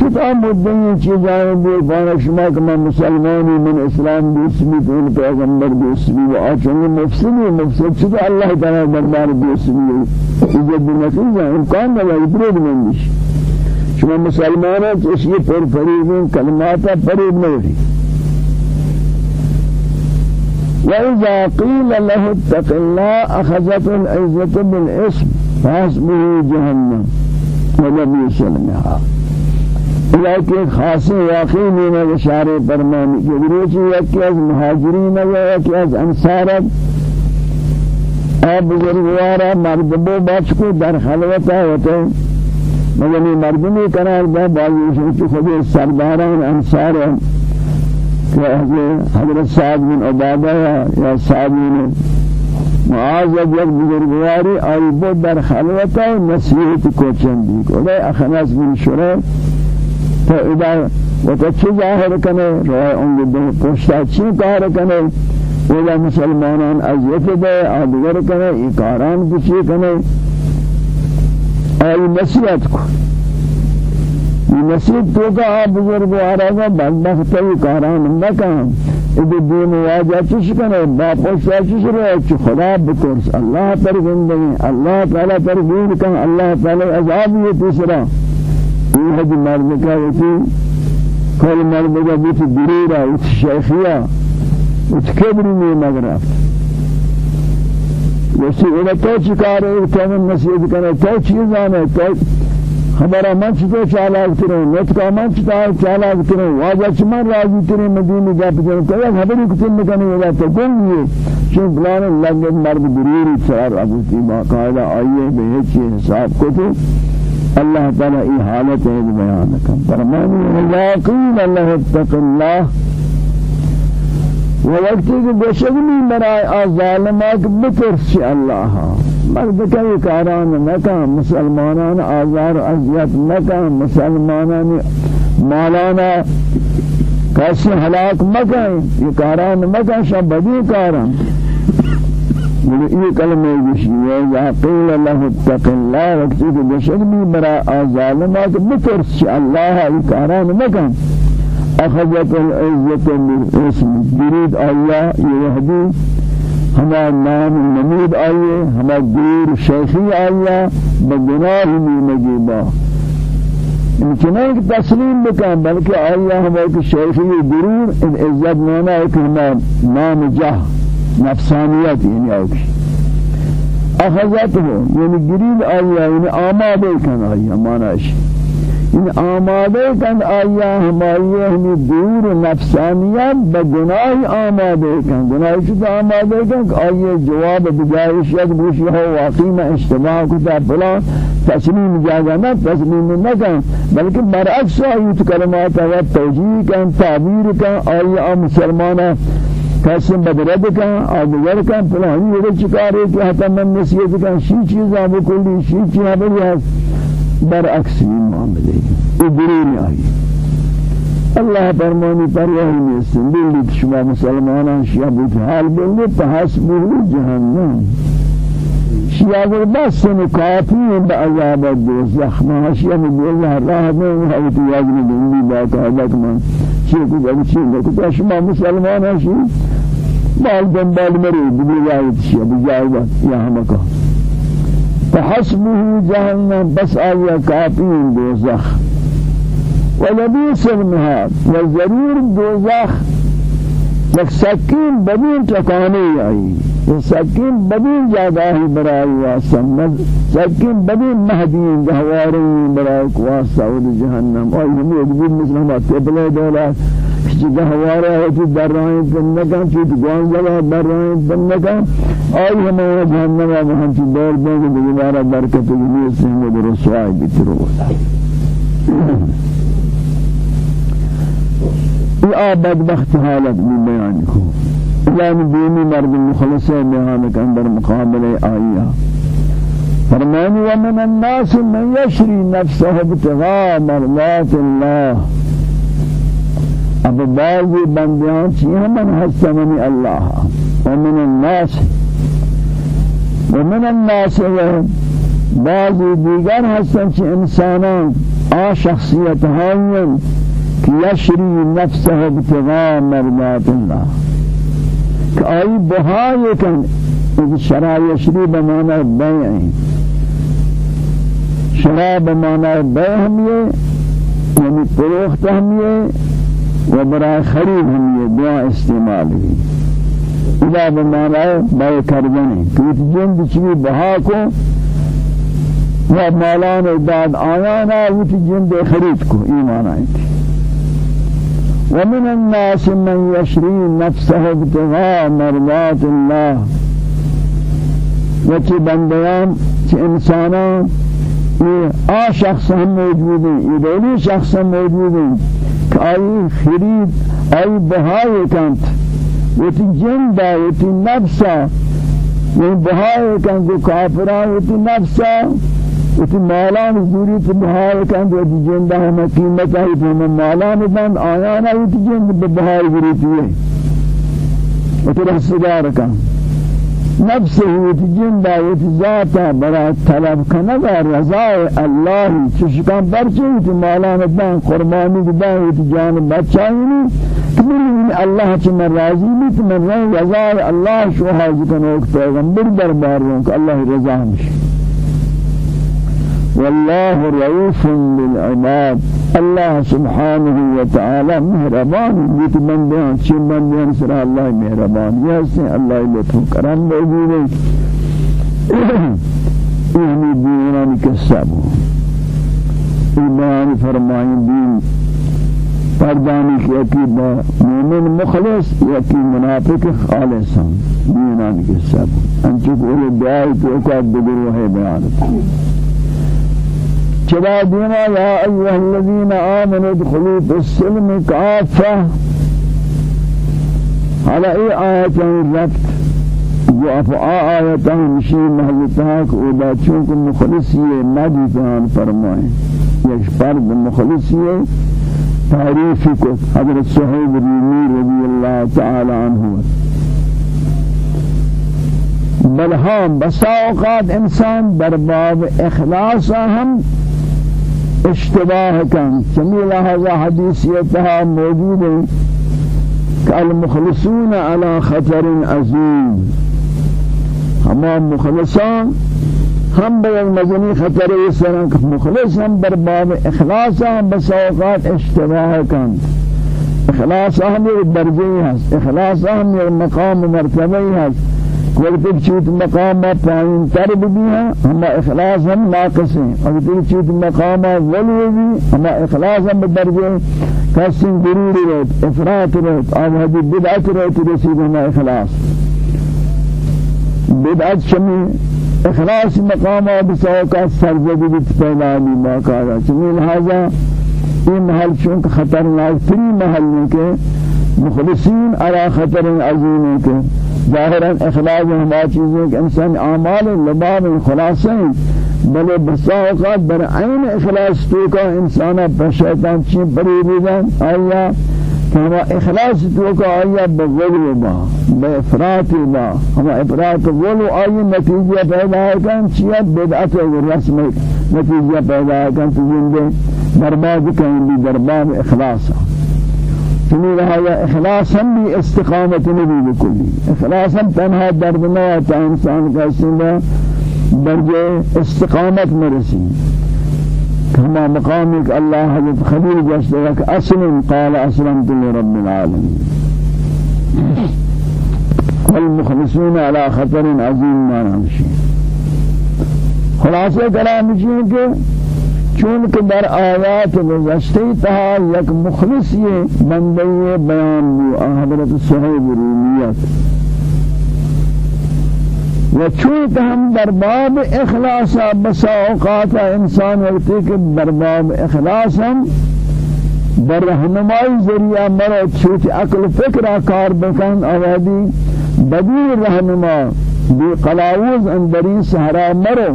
کتا مدنی چیزیں دور پانا شما کہ مسلمانی من اسلام دوسمی تو ان پیغمبر دوسمی و آچنگ مفسدی مفسد چطا اللہ تعالی دربار دوسمی عزت بنتیجہ امکان نبائی برود مندش شما مسلمانا چشی پر فریبین کلماتا فریب نوری. وإذا قيل له اتق الله أخذته العزة بالاسم فحسبه جهنم. ونبي سلمها لیکن خاص واقعی میں اشارے فرمانی کہ روچی یکی از مہاجرین و یکی از انصارت اب بزرگوارا مردبو بچ کو در خلوتا ہوتے مگر یہ مردمی قرار دا باوی کہ خود سرداران انصار کہ حضرت سعد بن عبادہ یا سعد بن معاذ یک بزرگواری آئی بود در خلوتا نصیحت کو چندی کو۔ اخناس بن شرح وتا چه ظاهر کنه راه اون دو پشتا چی کار کنه ولا مسلمانان اذیت ده آدگر کنه ای کاران کچی کنه آئی نصیحت کو. یہ نصیحت تو کا آپ بزرگ آرہا بدبخت ای کاران نکان ادو دین واجہ چش کنه با پشتا چش رہے چی خدا بکرس. اللہ پر زندگی اللہ تعالی پر دین کن اللہ تعالی عذاب یہ تیسرا این حد مرد کا ہوتی کل مرد کا بیت دریرا اس شیخیا اس کبری میں مغرب وسی اولا تو چکار ہے تو من نصیحت کرے تو چیز آنے تو خبر من چطور چالاک کرے نت کا من چطور چالاک کرے واجہ چمن راضی کرے مدینی جا پجن تو یا خبری کتن نکنے والا تو گن یہ چون بلان لگے مرد دریری چار ابو تی باقاعدہ آئیے بے حساب کو تو الله تعالى ای حالت ہے بیان کم فرمانی لا قیل له اتق الله ووقتی کہ بشگنی برای ظالمات بترسی اللہ مرد کئی کاران مسلمانان آزار اذیت نکا مسلمانان مالانا کسی ہلاک مکا یہ کاران مکا شب بدی کاران یہ کلمہ گوشی ہے یا قیل له اتق الله وقتی کہ بشرمی برا ظالمات بترس اللہ کاران مکن اخذت العزت بالاسم برید آیا یهدی ہما نام نمید آئیے ہما دیر شیخی آیا؟ بگناہ میں مجیبا ہے کہ تسلیم بکن بلکہ آیا ہما ایک شیخی درور عزت مانا ہے کہ ہما نام جہ نفسانیت یعنی اوکی اخذته یعنی گرید آیا یعنی آماده کن آیا ماناش. این آماده کن آیا ہماری ہمی دور نفسانیت بگناہ آماده کن. گناہ چود آماده کن؟ آیا جواب بجائش یک بوشی ہو واقعی میں اشتباہ کتا بلا تسلیم جاگا تسلیم نہ بلکہ برعکس آیت کلمات ہے توجیہ کن تعبیر کن. آیا مسلمانہ قسم بدرد کن آدگر کن فلانی یہ چکارے کہ حتی من نصیحت کن شی چیزاں بکلی شی چیزاں بلی برعکس این معاملے یہ دلیل آئی اللہ فرمانی پر یہی نیستن دلیت شما مسلمانان شیعہ بوت حال بلی تحسبه جہنم شیعہ اگر بس کافی بعذاب الدوزخ ما شیعہ میں اللہ راہ میں حیث یاجن دلی باقاعدہ من. شیعہ کو جب شیعہ کو شما مسلمان ہیں مال دنبال مری بجاية شيء بجاية يا همكا فحسبه جهنم بس آية كافين دوزخ. ولبيس المهاد والزرير دوزخ. یک سکین بدین ٹکانے آئی یہ سکین بدین جاگاہی برائی واسم سکین بدین مہدین جہواری برائی واسا اور جہنم. اور ہمیں ایک بھی مسلمات قبلے دولات کسی جہوارا ہوتی در رائیں بنکا چیت گوان جگہ در رائیں بنکا آئی ہمیں جہنم آئی ہم چی دور دیں کہ دوبارہ برکت جنیت سے ہمیں رسوائی بیترو یہ بدبخت حالت میں بیان کو یعنی دینی مرد مخلص بیان کے اندر مقابلے آیا فرمانی ومن الناس من يشري نفسه ابتغاء مرضات الله۔ اب بعض بندیان چیئے من حسننی اللہ ومن الناس ومن الناس بعض دیگر حسن چی انسانان آ شخصیت ہائیں يشري نفسه ابتغاء مرضات الله. كأي بهاي كان شرع يشري بمعنى بيع شرع بمعنى بيع يعني فروخت هم خريد هم دعاء استعماله إذا بمعنى بيع كردنه كيف جند چوي بها کو و مالان داد آیانا وتی جند خرید کو ایمان آئیتی ومن الناس من يشري نفسه ابتغاء مرضات الله. وچی بندیان چی انسانان یہ آ شخص ہم موجود. ہیں یہ دولی شخص ہم موجود. آئی خرید آئی بہائی کنت وتی جندہ وتی نفسا۔ یہ بہائی کو کافران وتی نفسا۔ وتی مالان زوری تی بہائی کنت وتی جندہ ہم قیمت آئی۔ ہم مالان بند آیانا وتی جند بہائی زوری تی وتی رسدار کنت نفس هوت جندا هوت ذاتا برا طلب کنگا رضا الله. چشکان برچه هوت مالان دان قربانی دان هوت جان بچائنی کبیرین الله چی من راضی بیت من رضا الله شو حاضر کنوک پیغمبر دربار رونک الله رضا مشی والله رؤوف بالعباد الله سبحانه وتعالى مهربان. جت بندیاں چھ بندیاں سر الله مهربان یہ الله لطف کرم موجود ہے یہ دینان کسب ایمان فرمائیں دین پردانی کی مومن مخلص یکی منافق خالص ہیں. انچہ کو دعائی تو کا دگرو دینا یا ایها الذين آمنوا ادخلوا في السلم كافة. على رفت جو افعاء آیتاں مشی محلتاں کو ادا چونکہ مخلصی نبی جان فرمائیں یک فرد مخلصی تعریف کو حضرت صحیب رومی رضی اللہ تعالی بل ہم بسا اوقات انسان در باب اخلاص ہم اشتباه كان جميل هذا حديثيتها موجود المخلصون على خطر عظيم هما مخلصان هم مزنی خطر سرن مخلص هم در باب اخلاص هم بساوقات اشتباه کن اخلاص هم درجه هست اخلاص هم مقام مرتبه هست وقت چیت مقام پایین تر بھی ہے ہم اخلاص ہم ناقص ہیں۔ وقت چیت مقام ولی بھی ہم اخلاص ہم درجے کسن غرور رہت افراط رہت ہدی بدعت رہت رسید ہم اخلاص۔ بدعت شمی اخلاص مقام بسوقا سرزدی بیت پیدا بھی باقاعدہ چمی لہذا یہ محل چونکہ خطرناک تری محل کے مخلصین على خطر عظیم کے ظاہرا اخلاص ہما چیزیں کہ انسان اعمال لباب خلاصیں بلے بسا اوقات بر عین اخلاص تو کا انسان پر شیطان چین پری بیدن آیا ہما اخلاص تو کا آیا بغلو با بے افراط با ہما افراط غلو آئی نتیجہ پیدا ہے کہ چیت بدعت و رسم نتیجہ پیدا ہے کہ زندے برباد کہیں بھی برباد اخلاص. چنی لہذا اخلاص ہم بھی استقامت نبی بکلی اخلاص ہم تنہا درد نہ آتا انسان کا سنگا درجہ استقامت مرسی كما مقامك الله حضرت خليل جسدك أسلم قال أسلمت لرب العالمين. والمخلصون على خطر عظيم ما نمشي. خلاصة كلام جيك چون کہ در آیات گزشتے تہا یک مخلص یہ بندے بیان بھی حضرت صحیب رومیت و چون کہ ہم در باب اخلاص انسان وقتی کہ در باب اخلاص ہم در رہنمائی ذریعہ مرا چھوٹی عقل فکر کار بکن آوادی بدیر رہنما بی قلاوز اندری سہرا مرو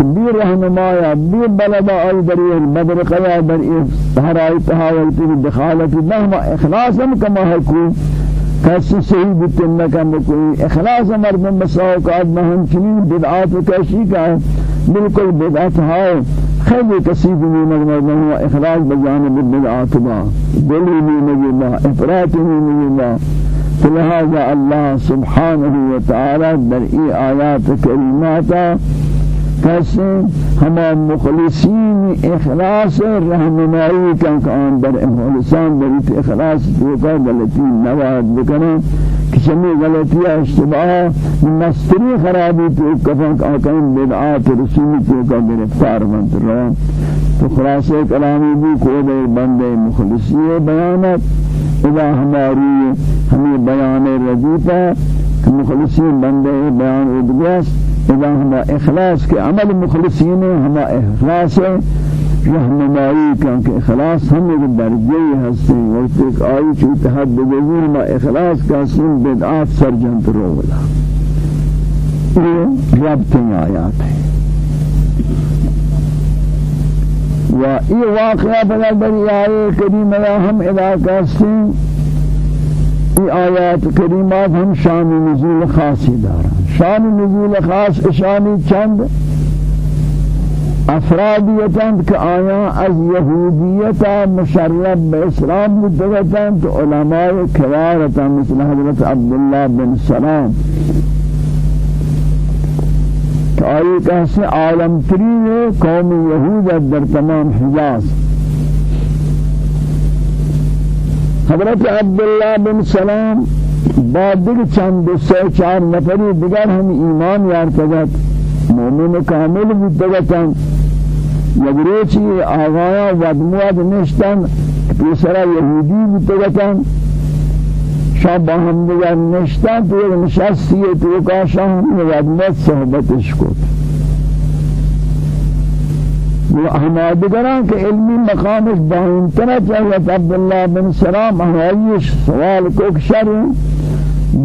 بی رہنمایا بی بلدا آئی بری بدر قیا بری ہرائی تحاولتی دخالت نحما اخلاصا کما حکو کسی صحیح بتن نکم کوئی إخلاص مردم مساوقات مہم چنین بدعات کشی کا. بالکل بدعات ہائے خیلی کسی بھی مردم ہوا اخلاص بجانب بدعات با دلی بھی با افرات بھی نگی با فلہذا اللہ سبحانہ وتعالی در ای آیات کریماتا کسی ہما مخلصین اخلاص رحمنائی کن کان در مخلصان در اخلاص توقع غلطی نواد بکنن کہ شمی غلطی اشتباه مستری خرابی تو کفن آکان بدعات رسومی تو کا گرفتار بند روان تو خلاصے کلامی بھی کو دے بندے مخلصی بیانت. اذا ہماری ہمیں بیان رضیفہ مخلصی بندے بیان ادگیس اذا ہما اخلاص کے عمل مخلصین ہما اخلاص رحمنائی کان کہ اخلاص ہم ایک درجے ہستے وقت ایک آئی چوت حد بگزی ہما اخلاص کا سن بدعات سرجنت رولا یہ ربطیں آیات ہیں و یہ واقعہ بنا بری آئے کریمہ ہم علاقہ سے یہ آیات کریمات ہم شان نزول خاصی دارا شان نزول خاص اشانی چند؟ افرادیتند که آیا از یهودیت مشرب به اسلام بودتند علماء کبارتند مثل حضرت عبدالله بن سلام که آیه کسی عالم ترین قوم یهود در تمام حجاز حضرت عبدالله بن سلام بعد دیگر چند دو سه چهار نفری دیگر هم ایمان یارتگد مومن کامل بودتگتن یگروچی آغایا ودمواد نشتن پیسرا یهودی بودتگتن شاب با هم دیگر نشتن تو یک نشستی تو کاشان ودمواد صحبتش کد ہما دیگران کے علمی مقامش باہنتنا چاہیت عبداللہ بن سلام احوائیش سوال کو شر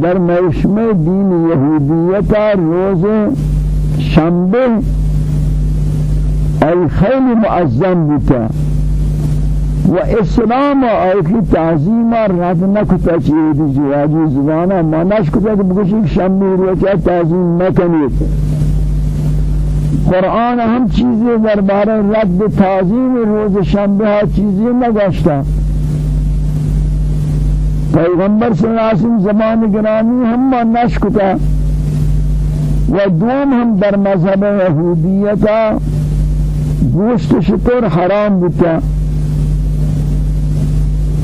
در موشم دین یہودیتا روز شنبه ای خیلی معظم بوتا و اسلام آیکی تعظیم رد نکتا چیزی جواجی زبانا ما نشکتا کہ بکشی شنبه روچا تعظیم نکنید. قرآن هم چیزی درباره رد تعظیم روز شنبه ها چیزی نگشته پیغمبر صلی اللہ علیہ وسلم زمان گرامی ہم ما نشکتا و دوم هم در مذهب یهودیتا گوشت شطور حرام بتا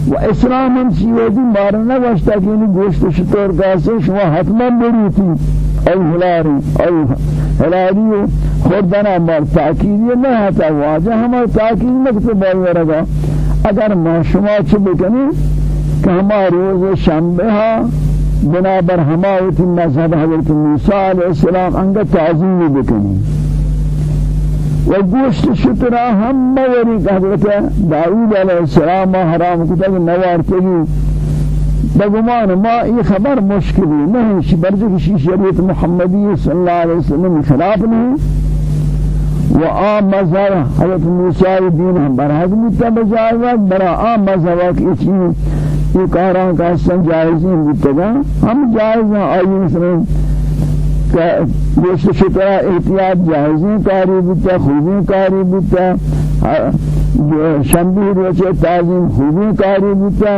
و اسلام هم چیزی مار نگشتا کہ گوشت شطور کاسے شما حتما بریتی. ای هلاری ای هلاری خودنا مر تأکیدی نہ ہتا واجہ ہمارا تأکید نہ تو بول رہا اگر ما شما چ بکنی؟ کہ ہمارا روز شنبہ ہا بنابر ہماوتی مذہب حضرت موسی علیہ السلام انگ تعظیم بکنی. و گوشت شترا ہم موری حضرت داؤد علیہ السلام حرام کتا کہ نوار کلی بگمان ما یہ خبر مشکلی نہیں برجک شریعت محمدی صلی اللہ علیہ وسلم خلاف نہیں و آم مذہب حضرت موسیٰ دین ہم برحق متا بجائے برا آم مذہب کی چیز یہ کاران کا حسن جائزیں بتا ہم جائز ہیں آئی مثلا گوشت شکرہ احتیاط جائزیں کاری بتا خوبیں کاری بتا شنبی روچے تعظیم خوبیں کاری بتا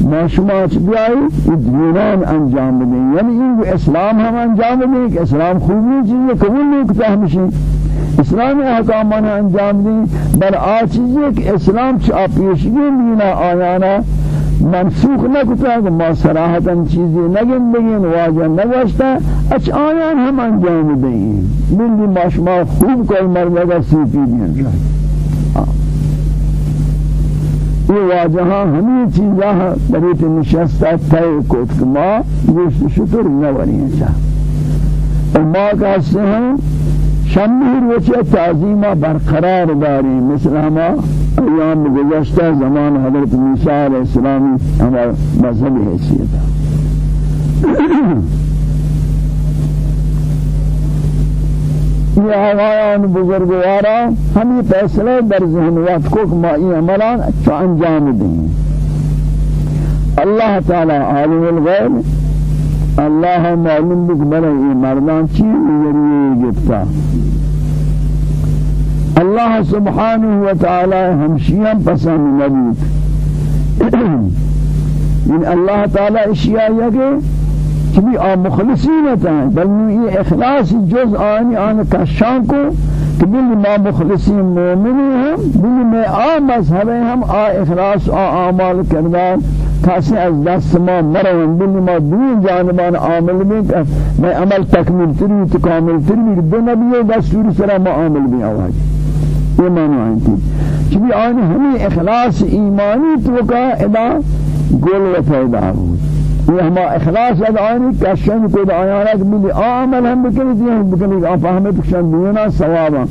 ما شما بیائی دینان انجام دیں یعنی این اسلام ہم انجام دیں کہ اسلام خوبی چیزیں قبول نہیں کتا ہمشی اسلام احکامان انجام دی بر آچیزی کہ اسلام چا پیشگی دینا آیانا منسوخ نکتا کہ ما صراحتا چیزی نگن بگین واجہ نگوشتا اچ آیان ہم انجام دیں دی ما شما خوب کوئی مرمگا سیپی دین یہ واجہاں ہمیں چیزاں بریت نشستہ تے کوت کما گوشت شکر نوری انسا ما کا سے ہیں شمیر وچه تعظیم برقرار داری مثل ہما ایام گزشتہ زمان حضرت موسیٰ علیہ السلام ہما مذہب حیثیت یہ آغایان بزرگوارا ہمیں فیصلے در ذہن وقت کو کہ ما ای عملان اچھا انجام دیں۔ اللہ تعالی عالم الغیب الله معلوم بك بلا مردان چی؟ ذریعے گفتا۔ الله سبحانه وتعالى همشيا پسند نبود. ان الله تعالى اشیاء یکے کہ آ مخلصین ہیں بل یہ اخلاص جز آنی آن کشان کو کہ بل ما مخلصین مومنی ہیں بل میں آ مذہب ہم آ اخلاص آ اعمال کردار کسی از دست ما مروان بلی ما دو جانبان عامل بین میں عمل تکمیل تری تو کامل تری دو نبی دستور سرا ما عامل بین آواز یہ معنی آئیں چبی آن ہمیں اخلاص ایمانی تو کا ادا گول و پیدا ہوئی یہ ہما اخلاص اد آنی کشن کو آیات ملی عمل ہم بکنی دی ہم بکنی آپ فهمت کشن دینا ثوابا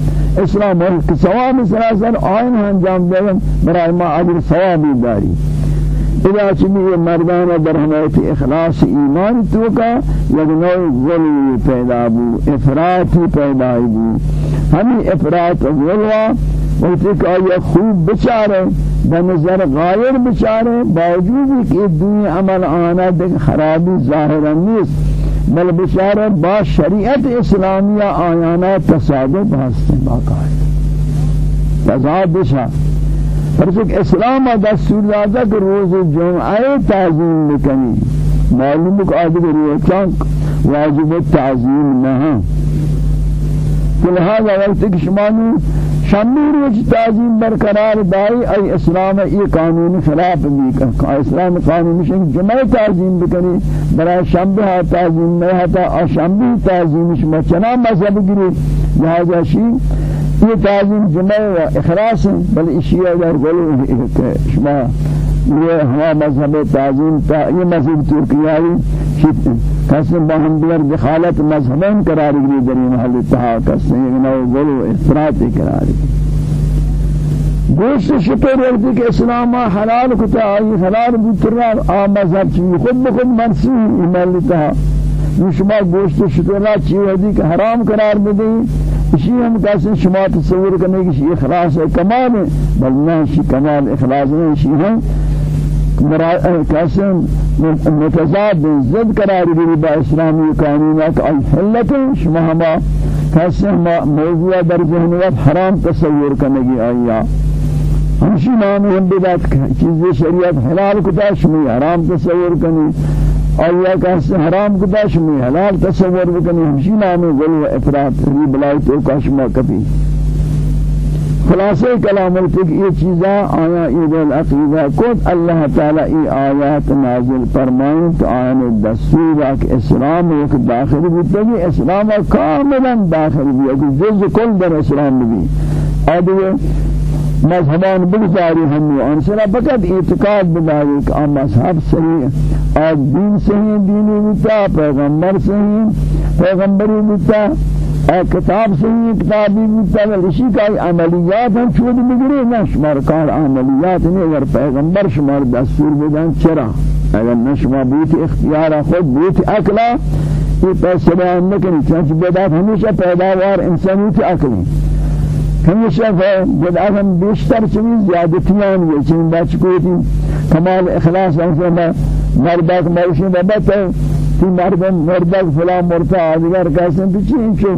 اسلام اور ثواب سراسر آئین انجام دے برای ما اجر ثوابی داری. اذا چمی مردان در حمایت اخلاص ایمان تو کا یک نوع ظلمی پیدا بو افراطی پیدا بو. ہمیں افراط غلوہ وقتی کہ آیا خوب بچارے بنظر غایر بچارے باوجود کہ دنیا عمل آنا دیکھ خرابی ظاہرا نیست بل بچارے با شریعت اسلامیہ آیانا تصادف ہستے باقاعدہ تضاد بشا پرچک اسلام دستور دادا کہ روز جمعہ تعظیم بکنی معلوم کہ آدھے روز چانک واجب تعظیم نہ لہذا وقت کہ شمانی شمیر وچ تعظیم برقرار دائی ای اسلام ای قانون خلاف بھی کہ اسلام قانون مشن جمع تعظیم بکنی. برای شنبه تعظیم نہیں ہتا شنبه تعظیم شما چنا مذہب گری لہذا شی یہ تعظیم جمع و اخلاص بل اشیاء در گلو شما یہ ہوا مذہب تعظیم تا یہ مذہب ترکیاوی قسم باہم دیگر دخالت مذہبین قرار گری در این حل اتحاق قسم. یہ نو گلو افراد قرار گوشت شکر ورزی کہ اسلام حلال کتا آئی حلال بوتر آ مذہب چیزی خود بخود منسوح ایمان اتحاق شما گوشت شکر چیزی ورزی کہ حرام قرار بدیں اسی ہم کیسے شما تصور کرنے کی یہ اخلاص ہے کمال ہے بل نہ اسی کمال اخلاص ہے اسی ہم کیسے متضاد ضد قرار دی با اسلامی قانونات الحلت شما ہما کیسے موضوع در ذہن حرام تصور کرنے کی آیا ہمشی نام ہم بدات چیز شریعت حلال کتا شمی حرام تصور کرنی آیا کہ حرام کو داش میں حلال تصور بکنی؟ ہمشی نام گل و افراط ری بلائی تو کاشما کبھی خلاصہ کلام الفق یہ چیزاں آیا عید العقیدہ خود اللہ تعالی ای آیات نازل فرمائیں تو آیان دستور کہ اسلام ایک داخل بھی تو اسلام کاملا داخل بھی کہ جز کل در اسلام بھی آدھے مذهبان بگذاری ہمی انسنا فقط اعتقاد بداری کہ آن مذہب صحیح آج دین صحیح دینی بتا پیغمبر صحیح پیغمبری بتا کتاب صحیح کتابی بتا ولشی کا عملیات ہم چھوڑ بگرے نہ شمار کار عملیات نہیں اگر پیغمبر شمار دستور بدن چرا؟ اگر نہ شما بیت اختیار خود بیت اکلا یہ پیسے بیان نکنی چنانچہ بدات ہمیشہ پیداوار انسانیت اکلی ہمیشہ جب ہم بیشتر چیز زیادتیاں یہ چیز بچ کو کمال اخلاص ہم سے مردک موشن بابت تی مردم مردک فلان مرتا آدگر کیسے پیچھے انچو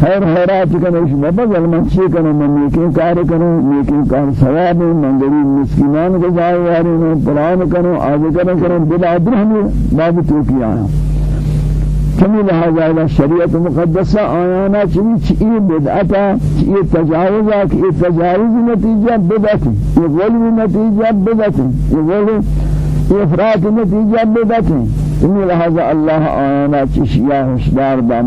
خیر خیرات کنش بابا گل من چی کنم؟ من نیکی کار کنم نیکی کار ثواب من غریب مسکینان کو جائے یاری پلان کروں آگے کروں کروں بلا ادر ہمیں باب تو کیا ہے کمی لہذا إلى شریعت مقدسہ آیانا چنی چئی بدعتا چئی تجاوزا یہ تجاوز نتیجہ بدعت یہ غلو نتیجہ بدعت یہ غلو افراد نتیجہ بدعت کمی لہذا اللہ آیانا چشیا حشدار دا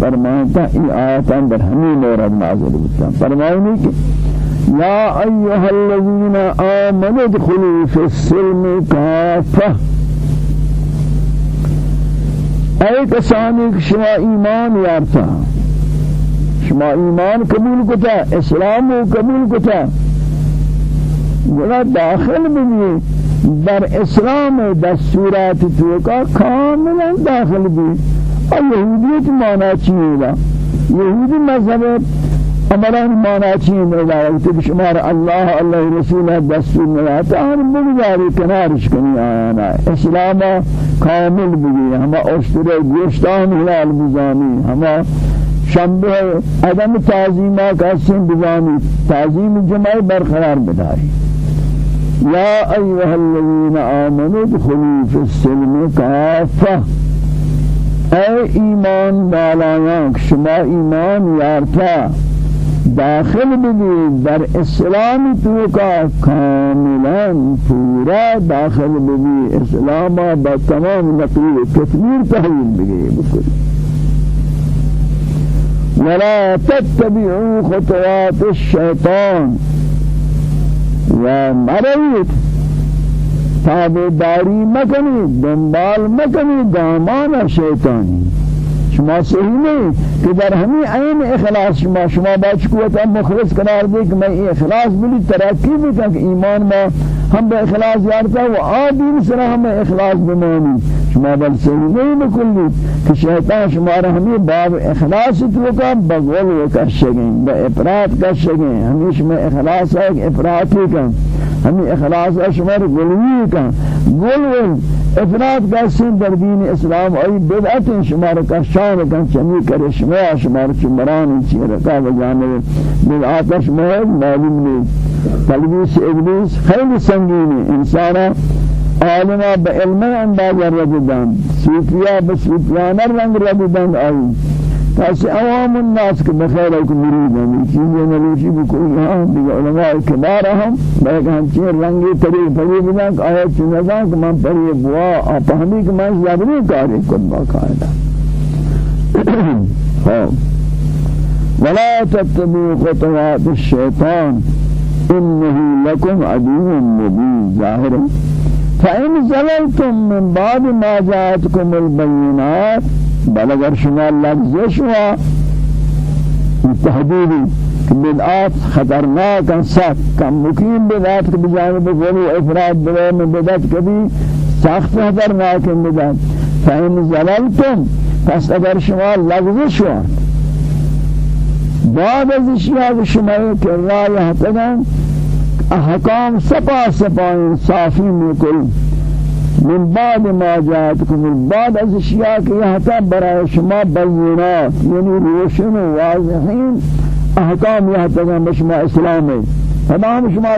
فرمائتا ای آیتان در ہمیں مورد نازل ہوتا فرمائنی کہ یا ایوہ الذین آمنوا ادخلوا فی السلم کافہ۔ اے کسانی کہ شما ایمان یارتا شما ایمان قبول کتا إسلام قبول کتا گنا داخل بھی در إسلام دستورات تو کا کاملا داخل بھی اور یہودیت مانا چیئے یہودی مذہب امران مانا چین روایت بشمار اللہ اللہ رسول دستور نوات آن بگذاری کنارش کنی آیانا إسلام کامل بگی ہما اشتر گوشتان حلال بزانی ہما شنبه عدم تعظیمہ سن بزانی تعظیم جمعی برقرار بداری. یا ایها الذین آمنوا ادخلوا فی السلم کافة. اے ایمان بالایان شما ایمان یارتا. داخل بھی در اسلام تو کا کاملا پورا داخل بھی اسلام با تمام نقلی کثیر تحویل بگئے بکل ولا تتبعوا خطوات الشيطان ومريت تابداری مکنی دنبال مکنی گامان شیطانی. شما صحیح نہیں کہ در ہمیں عین اخلاص شما شما باچ قوت مخلص قرار دے کہ میں اخلاص بلی ترقی بھی کہ ایمان میں ہم بے اخلاص یارتا و آدین سرا ہم اخلاص بمانی شما بل نہیں بکلی کہ شیطان شما را ہمیں باب اخلاص تو کا بغول و کشگیں با افراد کشگیں ہمیش میں اخلاص ہے افراطی کا ہمیں اخلاص ہے شما را گلوی کا گلوی افراد قاسم در دین اسلام ای بدعت شمار کا شان کن. چمی کرے شما شمار چمران چی رکا و جانب بدعت شما معلوم نہیں تلبیس ابلیس خیلی سنگینی انسان عالم بعلم انداز رجدان. صوفیا بصوفیان رنگ رجدان آئی تاس عوام الناس کے بخیر کو مرید ہیں چیزیں نلوشی بھی کوئی ہاں دیگر علماء کبار ہم لیکن ہم چین رنگی تری پری بنا کہ آیت چنزان کہ من پری بوا آپ ہمیں کہ من زبری کاری کن باقاعدہ ولا تتبعوا خطوات الشيطان إنه لكم عدو مبين ظاهر فإن زللتم من بعد ما جاءتكم البينات بل اگر شما شما تحدیدی کہ بدعات خطرناک ہیں سخت کم مقیم بدعات بجانب غلو افراد بلے میں بدعات کبھی سخت خطرناک ہیں بدعات فإن زللتم پس اگر شما لفظ شما بعد از اشیاء شما رائے حتگن احکام سپا سپا صافی مکل من بعد ما جاءتكم بعد از اشیاء کہ یہاں برای شما بینات یعنی روشن و واضحین احکام یہاں تک شما اسلام ہے تمام شما